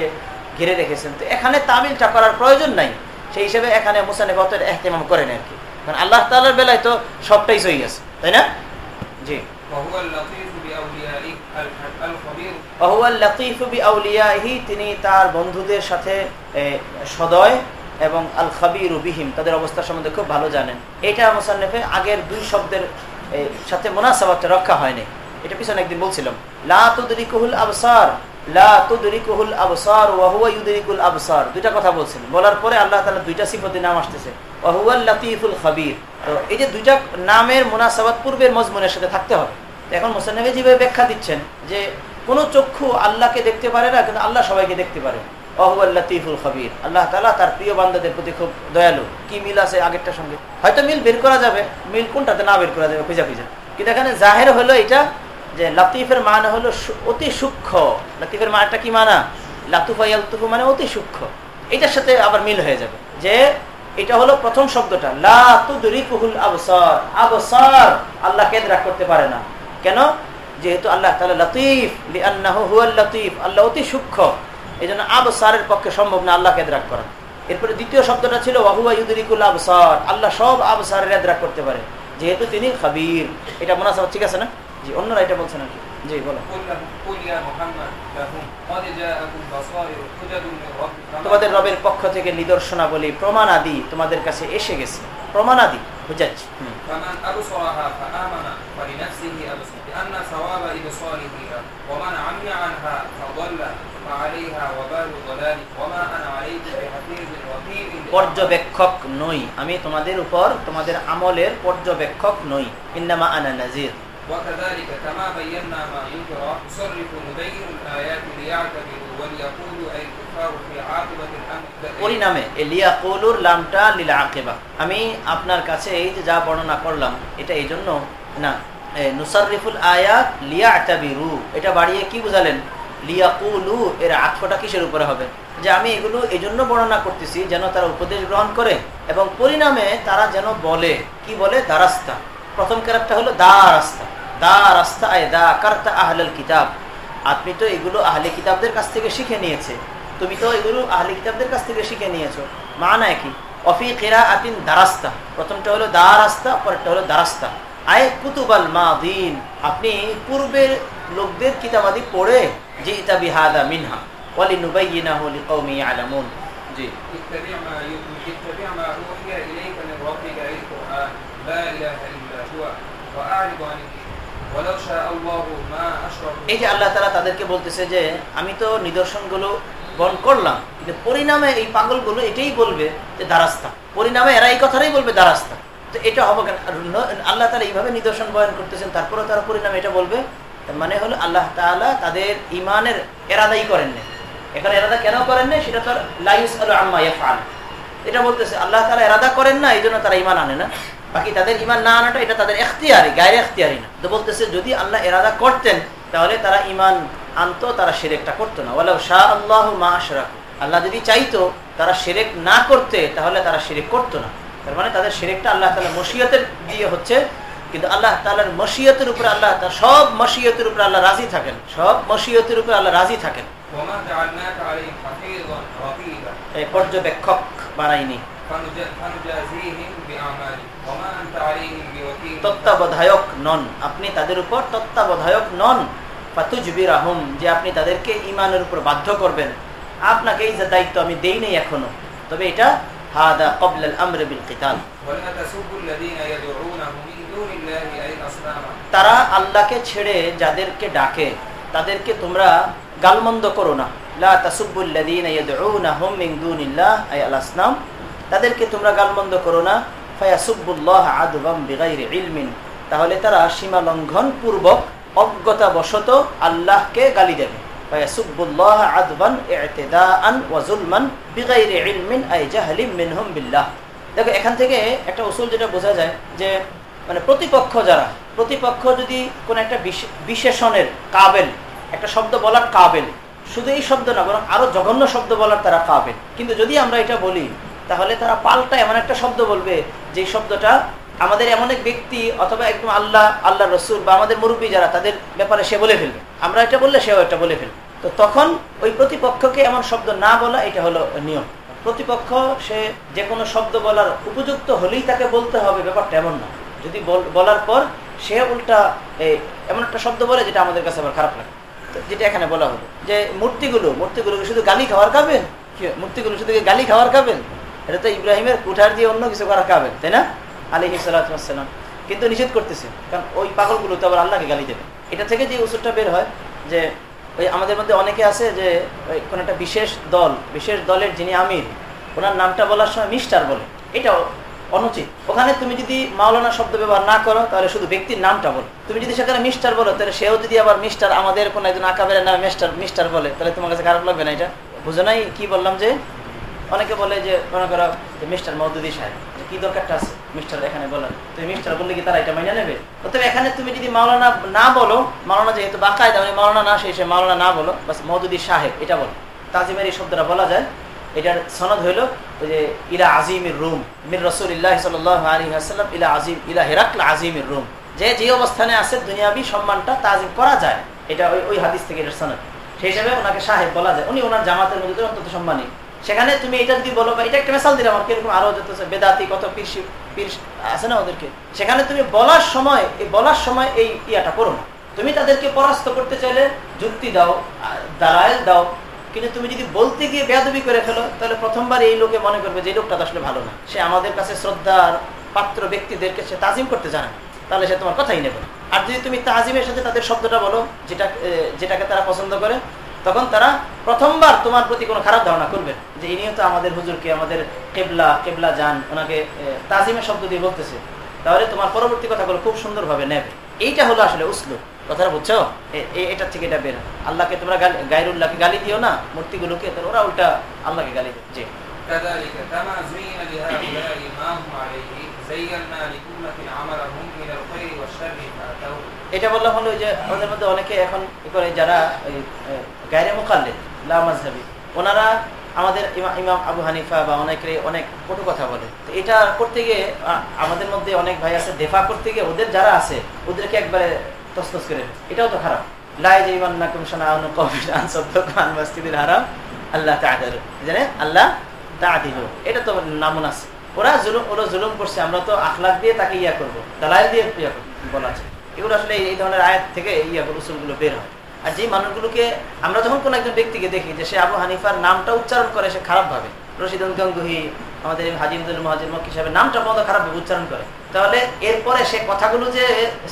ঘিরে রেখেছেন। তো এখানে তামিলটা করার প্রয়োজন নাই। সেই হিসেবে এখানে মুসানিফ অত এহতেমাম করেন আর কি। কারণ আল্লাহ তাআলার বেলায় তো সবটাই সহি আছে, তাই না? জি। তিনি তার বন্ধুদের সাথে সদয় এবং আল খাবির বিহিম, তাদের অবস্থা সম্বন্ধে খুব ভালো জানেন। এটা মোসান্নেফে আগের দুই শব্দের সাথে মোনাসাবাতটা রক্ষা হয়নি। এটা পিছনে একদিন বলছিলাম, লা তুদরিকুহুল আবসার আবসার আবসার। দুইটা কথা বলছেন বলার পরে আল্লাহ তাআলা দুইটা নাম আসতেছে। এই যে দুইটা নামের সাথে থাকতে হবে। এখন মোসান্নেফে যেভাবে ব্যাখ্যা দিচ্ছেন যে কোন চক্ষু আল্লাহকে দেখতে পারে না, কিন্তু আল্লাহ সবাইকে দেখতে পারে। খবির। আল্লাহ তালা তার প্রিয় প্রতি খুব দয়ালু। কি মিল আছে আগেরটার সঙ্গে? হয়তো মিল বের করা যাবে, মিল কোনটাতে না বের করা যাবে, খুঁজা খুঁজা। কিন্তু এখানে জাহের হলো এটা, যে লাতিফের হলো অতি সূক্ষ্ম। লাতিফের মানটা কি মানা? লাতুফাইয়ালতুফু মানে অতি সূক্ষ্ম। এটার সাথে আবার মিল হয়ে যাবে। যে এটা হলো প্রথম শব্দটা। লা তুদরিকুহুল আবসার। আবসার আল্লাহ কেদরা করতে পারে না। কেন? যেহেতু আল্লাহ তালা লতিফ লি আল্লাহ লতিফ, আল্লাহ অতি সূক্ষ্ম। এই জন্য আব সারের পক্ষে সম্ভব না আল্লাহকে এদ্রাক করা। এরপরে দ্বিতীয় শব্দটা ছিল, ওয়াহুয়া আব আবসার। আল্লাহ সব আবসারের এদ্রাক করতে পারে। যেহেতু তিনি খাবির। এটা মনে আসা ঠিক আছে না? জি, অন্যরা এটা বলছেন আর কি জি, বলো। তোমাদের রবের পক্ষ থেকে নিদর্শনাবলী প্রমাণ আদি তোমাদের কাছে এসে গেছে। প্রমাণ আদি বুঝাচ্ছি إبصاره له ومن عمي عنها فضل فعليها وبال ضلاله وما أنا عليكم بحفيظ وكيل পর্যবেক্ষক নই আমি তোমাদের উপর তোমাদের আমলের পর্যবেক্ষক নই ইন্নামা আনা নাজির وكذلك كما بينا ما ينكر نصرف نبين الآيات ليعتبروا وليقولوا أي الكفار في عاقبة الأمر পরিণামে এ লিয়া কৌলুর লামটা লীলা আকেবা আমি আপনার কাছে এই যে যা বর্ণনা করলাম এটা এই জন্য না এ, নুসাররিফুল আয়াত লিয়া আতাবিরু এটা বাড়িয়ে কি বুঝালেন? লিয়া কুলু এর আক্ষটা কিসের উপরে হবে? যে আমি এগুলো এই জন্য বর্ণনা করতেছি যেন তারা উপদেশ গ্রহণ করে এবং পরিণামে তারা যেন বলে। কি বলে? দারাস্তা। প্রথম ক্যারেক্টার হলো দা রাস্তা দা রাস্তা আয় দা কার্তা আহলাল কিতাব। আপনি তো এগুলো আহলে কিতাবদের কাছ থেকে শিখে নিয়েছে। তুমি তো এগুলো আহলে কিতাবদের কাছ থেকে শিখে নিয়েছো। মানা কি? অফি কেরা আতিন দারাস্তা। প্রথমটা হলো দা রাস্তা পরেরটা হলো দারাস্তা। আয় আপনি পূর্বের লোকদের কিতাবাদি পড়ে যে ইতা বিহাদা মিনহা বলি নুবাই আলামুন এই যে আল্লাহ তারা তাদেরকে বলতেছে যে আমি তো নিদর্শনগুলো বন করলাম কিন্তু পরিণামে এই পাগলগুলো এটাই বলবে যে দ্বারাস্তা পরিণামে এরা এই কথাটাই বলবে দ্বারাস্তা তো এটা হবে আল্লাহ তালা এইভাবে নিদর্শন বয়ন করতেছেন, তারপরেও তারা পরিণামে এটা বলবে। মানে হলো আল্লাহ তাআলা তাদের ইমানের এরাদাই করেন না এখানে এরাদা কেন করেন না সেটা তো আর লাইস আল আম্মা ইয়াফআল এটা বলতেছে, আল্লাহ তালা এরাদা করেন না এই জন্য তারা ইমান আনে না। বাকি তাদের ইমান না আনাটা এটা তাদের এখতিয়ারি গায়ের এখতিয়ারি না। তো বলতেছে, যদি আল্লাহ এরাদা করতেন, তাহলে তারা ইমান আনতো, তারা সেরেকটা করতো না। বলে শাহ আল্লাহ মা আশরাক। আল্লাহ যদি চাইতো তারা সেরেক না করতে, তাহলে তারা সেরেক করতো না। তার মানে তাদের সেরেকটা আল্লাহ তালা মসিয়তের দিয়ে হচ্ছে কিন্তু আল্লাহ তালার মসিয়তের উপরে আল্লাহ সব মসিয়তের উপরে আল্লাহ রাজি থাকেন। সব মসিয়তের উপরে আল্লাহ রাজি থাকেন। পর্যবেক্ষক বানাইনি তত্ত্বাবধায়ক নন। আপনি তাদের উপর তত্ত্বাবধায়ক নন। ফাতুজবির আহম যে আপনি তাদেরকে ইমানের উপর বাধ্য করবেন। আপনাকে এই যে দায়িত্ব আমি দেই নেই এখনও। তবে এটা হাদা কবল আমর বিল কিতাল ولا تسبوا الذين يدعونه من دون الله أي أصناما তারা আল্লাহকে ছেড়ে যাদেরকে ডাকে তাদেরকে তোমরা গালমন্দ করো না লা তাসুব্বুল্লাযীনা ইয়াদউনাহুম মিন দুনিল্লাহ আই আল আসনাম তাদেরকে তোমরা গালমন্দ করো না ফায়াসুব্বুল্লাহ আদবাম বিগাইরি ইলমিন তাহলে তারা সীমা লঙ্ঘন পূর্বক অজ্ঞতাবশত আল্লাহকে গালি দেবে দেখো, এখান থেকে একটা উসুল যেটা বোঝা যায় যে মানে প্রতিপক্ষ যারা, প্রতিপক্ষ যদি কোন একটা বিশে- বিশেষণের কাবেল, একটা শব্দ বলার কাবেল, শুধু এই শব্দ না, বরং আরও জঘন্য শব্দ বলার তারা কাবেল। কিন্তু যদি আমরা এটা বলি, তাহলে তারা পাল্টা এমন একটা শব্দ বলবে যে শব্দটা আমাদের এমন এক ব্যক্তি অথবা একদম আল্লাহ আল্লাহ রসুল বা আমাদের মুরব্বী যারা, তাদের ব্যাপারে সে বলে ফেলবে। আমরা এটা বললে সেও এটা বলে ফেলবে। তো তখন ওই প্রতিপক্ষকে এমন শব্দ না বলা, এটা হলো নিয়ম। প্রতিপক্ষ, সে যে কোনো শব্দ বলার উপযুক্ত হলেই তাকে বলতে হবে, ব্যাপারটা এমন না। যদি বলার পর সে উল্টা এমন একটা শব্দ বলে, যেটা আমাদের কাছে আবার খারাপ লাগে। যেটা এখানে বলা হলো, যে মূর্তিগুলো, মূর্তিগুলোকে শুধু গালি খাওয়ার খাবেন? মূর্তিগুলো শুধু গালি খাওয়ার খাবেন? এটা তো ইব্রাহিমের কুঠার দিয়ে অন্য কিছু করা খাবেন, তাই না? আলী সালাম কিন্তু নিষেধ করতেছে। কারণ ওই পাগলগুলো তো আবার আল্লাহকে গালি দেবে। এটা থেকে যে উসুরটা বের হয়, যে ওই আমাদের মধ্যে অনেকে আছে যে কোনো একটা বিশেষ দল, বিশেষ দলের যিনি আমির, ওনার নামটা বলার সময় মিস্টার বলে। এটাও অনুচিত। ওখানে তুমি যদি মাওলানা শব্দ ব্যবহার না করো, তাহলে শুধু ব্যক্তির নামটা বলো। তুমি যদি সেখানে মিস্টার বলো, তাহলে সেও যদি আবার মিস্টার, আমাদের কোনো একজন আকাবের নামে মিস্টার মিস্টার বলে, তাহলে তোমার কাছে খারাপ লাগবে না এটা? বুঝো নাই কি বললাম যে? অনেকে বলে যে, মনে করো মিস্টার মৌদুদি সাহেব। কি দরকারটা আছে? মিস্টার এখানে তুমি মিস্টার বললে কি তারা এটা মাইনে নেবে? অতএব এখানে তুমি যদি মাওলানা না বলো, মাওলানা যেহেতু বাকায় মানে মাওলানা না সেই মাওলানা না বলো, বাস মৌদুদি সাহেব, এটা বলো। তাজিমের এই শব্দটা বলা যায়। এটার সনদ হইল ওই যে, ইলা আজিমির রুম, মির রসুল ইল্লাহ ইলা আজিম, ইলা হেরাকলা আজিমির রুম। যে যে অবস্থানে আছে দুনিয়াবি সম্মানটা তাজিম করা যায়। এটা ওই ওই হাদিস থেকে এটার সনদ। সেই হিসাবে ওনাকে সাহেব বলা যায়। উনি ওনার জামাতের মধ্যে অন্তত সম্মানী। সেখানে তুমি এটা যদি বলো এটা একটা মেসাল দিলাম আর কীরকম আরও যত বেদাতি, কত পীর পীর আছে না ওদেরকে? সেখানে তুমি বলার সময়, এই বলার সময় এই ইয়াটা করো তুমি তাদেরকে পরাস্ত করতে চাইলে যুক্তি দাও দালায়ল দাও, কিন্তু তুমি যদি বলতে গিয়ে বেয়াদবি করে ফেলো, তাহলে প্রথমবার এই লোকে মনে করবে যে লোকটা আসলে ভালো না। সে আমাদের কাছে শ্রদ্ধার পাত্র ব্যক্তিদেরকে সে তাজিম করতে জানে তাহলে সে তোমার কথাই নেবে আর যদি তুমি তাজিমের সাথে তাদের শব্দটা বলো, যেটা যেটাকে তারা পছন্দ করে তখন তারা প্রথমবার তোমার প্রতি কোনো খারাপ ধারণা করবে। যে ইনিও তো আমাদের হুজুরকে আমাদের কেবলা কেবলা যান ওনাকে তাজিমের শব্দ দিয়ে বলতেছে। তাহলে তোমার পরবর্তী কথাগুলো খুব সুন্দরভাবে নেবে। এইটা হলো আসলে উসলু কথাটা বুঝছ? এটা থেকে এটা বের। আল্লাহকে তোমরা গাইরুল্লাহকে গালি দিও না মূর্তিগুলোকে ওরা উল্টা আল্লাহকে গালি দেবে। জি। এটা বললাম হলো যে আমাদের মধ্যে অনেকে এখন করে যারা গায়রে মোকাল্লে লামাজহাবি ওনারা আমাদের ইমাম আবু হানিফা বা অনেকে অনেক কটু কথা বলে। তো এটা করতে গিয়ে আমাদের মধ্যে অনেক ভাই আছে, দেফা করতে গিয়ে ওদের যারা আছে, ওদেরকে একবারে তসতস করে এটাও তো খারাপ লাই হারাম আল্লাহ এটা তো ওরা জুলুম ওরা জুলুম করছে, আমরা তো দিয়ে তাকে ইয়া দিয়ে বলা আছে এগুলো আসলে এই ধরনের আয়াত থেকে ইয়া উসুলগুলো বের হয়। আর যে মানুষগুলোকে আমরা যখন কোন একজন ব্যক্তিকে দেখি যে সে আবু হানিফার নামটা উচ্চারণ করে, সে খারাপ ভাবে রশিদুল গঙ্গুহি, আমাদের হাজিমদুল মহাজির মক হিসাবে নামটা বন্ধ খারাপ ভাবে উচ্চারণ করে। তাহলে এরপরে সে কথাগুলো যে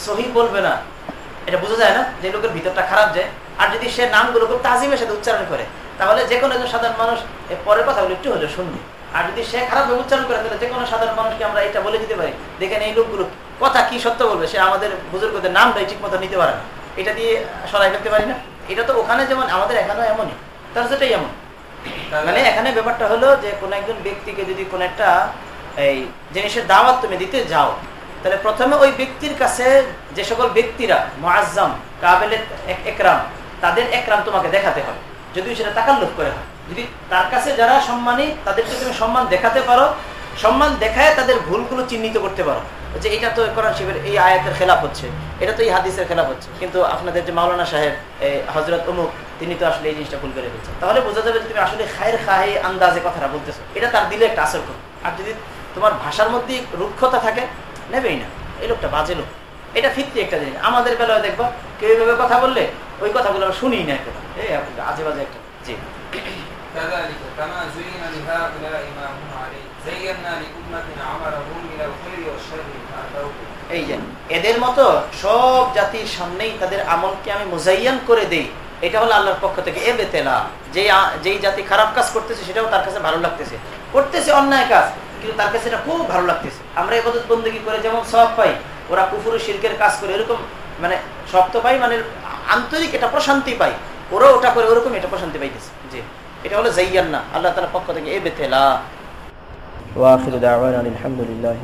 সহি বলবে না, এটা বোঝা যায় না যে লোকের ভিতরটা খারাপ যায় আর যদি সে নামগুলো খুব তাজিমের সাথে উচ্চারণ করে, তাহলে যে কোনো একজন সাধারণ মানুষ পরের কথাগুলো একটু হলেও শুনবে। আর যদি সে খারাপ উচ্চারণ করে, তাহলে যে কোনো সাধারণ মানুষকে আমরা এটা বলে দিতে পারি, দেখেন এই লোকগুলো কথা কি সত্য বলবে, সে আমাদের বুজুর্গদের নামটাই ঠিক মতো নিতে পারে না। এটা দিয়ে সরাই ফেলতে পারি না। এটা তো ওখানে যেমন আমাদের এখানেও এমনই তার সেটাই এমন। মানে এখানে ব্যাপারটা হলো যে কোন একজন ব্যক্তিকে যদি কোন একটা এই জিনিসের দাওয়াত তুমি দিতে যাও তাহলে প্রথমে ওই ব্যক্তির কাছে যে সকল ব্যক্তিরা মোয়াজ্জাম কাবেলের একরাম তাদের একরাম তোমাকে দেখাতে হবে। যদি সেটা তাকাল্লুফ করে হয় যদি তার কাছে যারা সম্মানী তাদেরকে তুমি সম্মান দেখাতে পারো। সম্মান দেখায় তাদের ভুলগুলো চিহ্নিত করতে পারো। যে এটা তো কোরআন শিবের এই আয়াতের খেলাফ হচ্ছে এটা তো এই হাদিসের খেলাফ হচ্ছে কিন্তু আপনাদের যে মাওলানা সাহেব হজরত অমুক তিনি তো আসলে এই জিনিসটা ভুল করে ফেলছেন তাহলে বোঝা যাবে যে তুমি আসলে খায়ের খাহে আন্দাজে কথাটা বলতেছো এটা তার দিলে একটা আসর করো আর যদি তোমার ভাষার মধ্যে রুক্ষতা থাকে নেবেই না এই লোকটা বাজে লোক এটা ফিরতি একটা জিনিস আমাদের বেলায় দেখবো কেউ এইভাবে কথা বললে ওই কথাগুলো আমরা শুনি না একটা এই আজে বাজে একটা জি كذلك كما زين لهؤلاء ما هم عليه زينا এই যে, এদের মতো সব জাতির সামনেই তাদের আমলকে আমি মুজাইয়ান করে দেই, এটা হলো আল্লাহর পক্ষ থেকে। এ বেতেলা, যে যেই জাতি খারাপ কাজ করতেছে, সেটাও তার কাছে ভালো লাগতেছে। করতেছে অন্যায় কাজ, কিন্তু তার কাছে এটা খুব ভালো লাগতেছে। আমরা এবাদত বন্দী করে যেমন সব পাই, ওরা কুফুর শিল্পের কাজ করে, এরকম মানে তো পাই মানে আন্তরিক এটা প্রশান্তি পাই। ওরা ওটা করে ওরকম এটা প্রশান্তি পাইতেছে। জি, এটা হলো জাইয়ান না আল্লাহ তালার পক্ষ থেকে, এ বেতেলা। ওয়াখির আলহামদুলিল্লাহ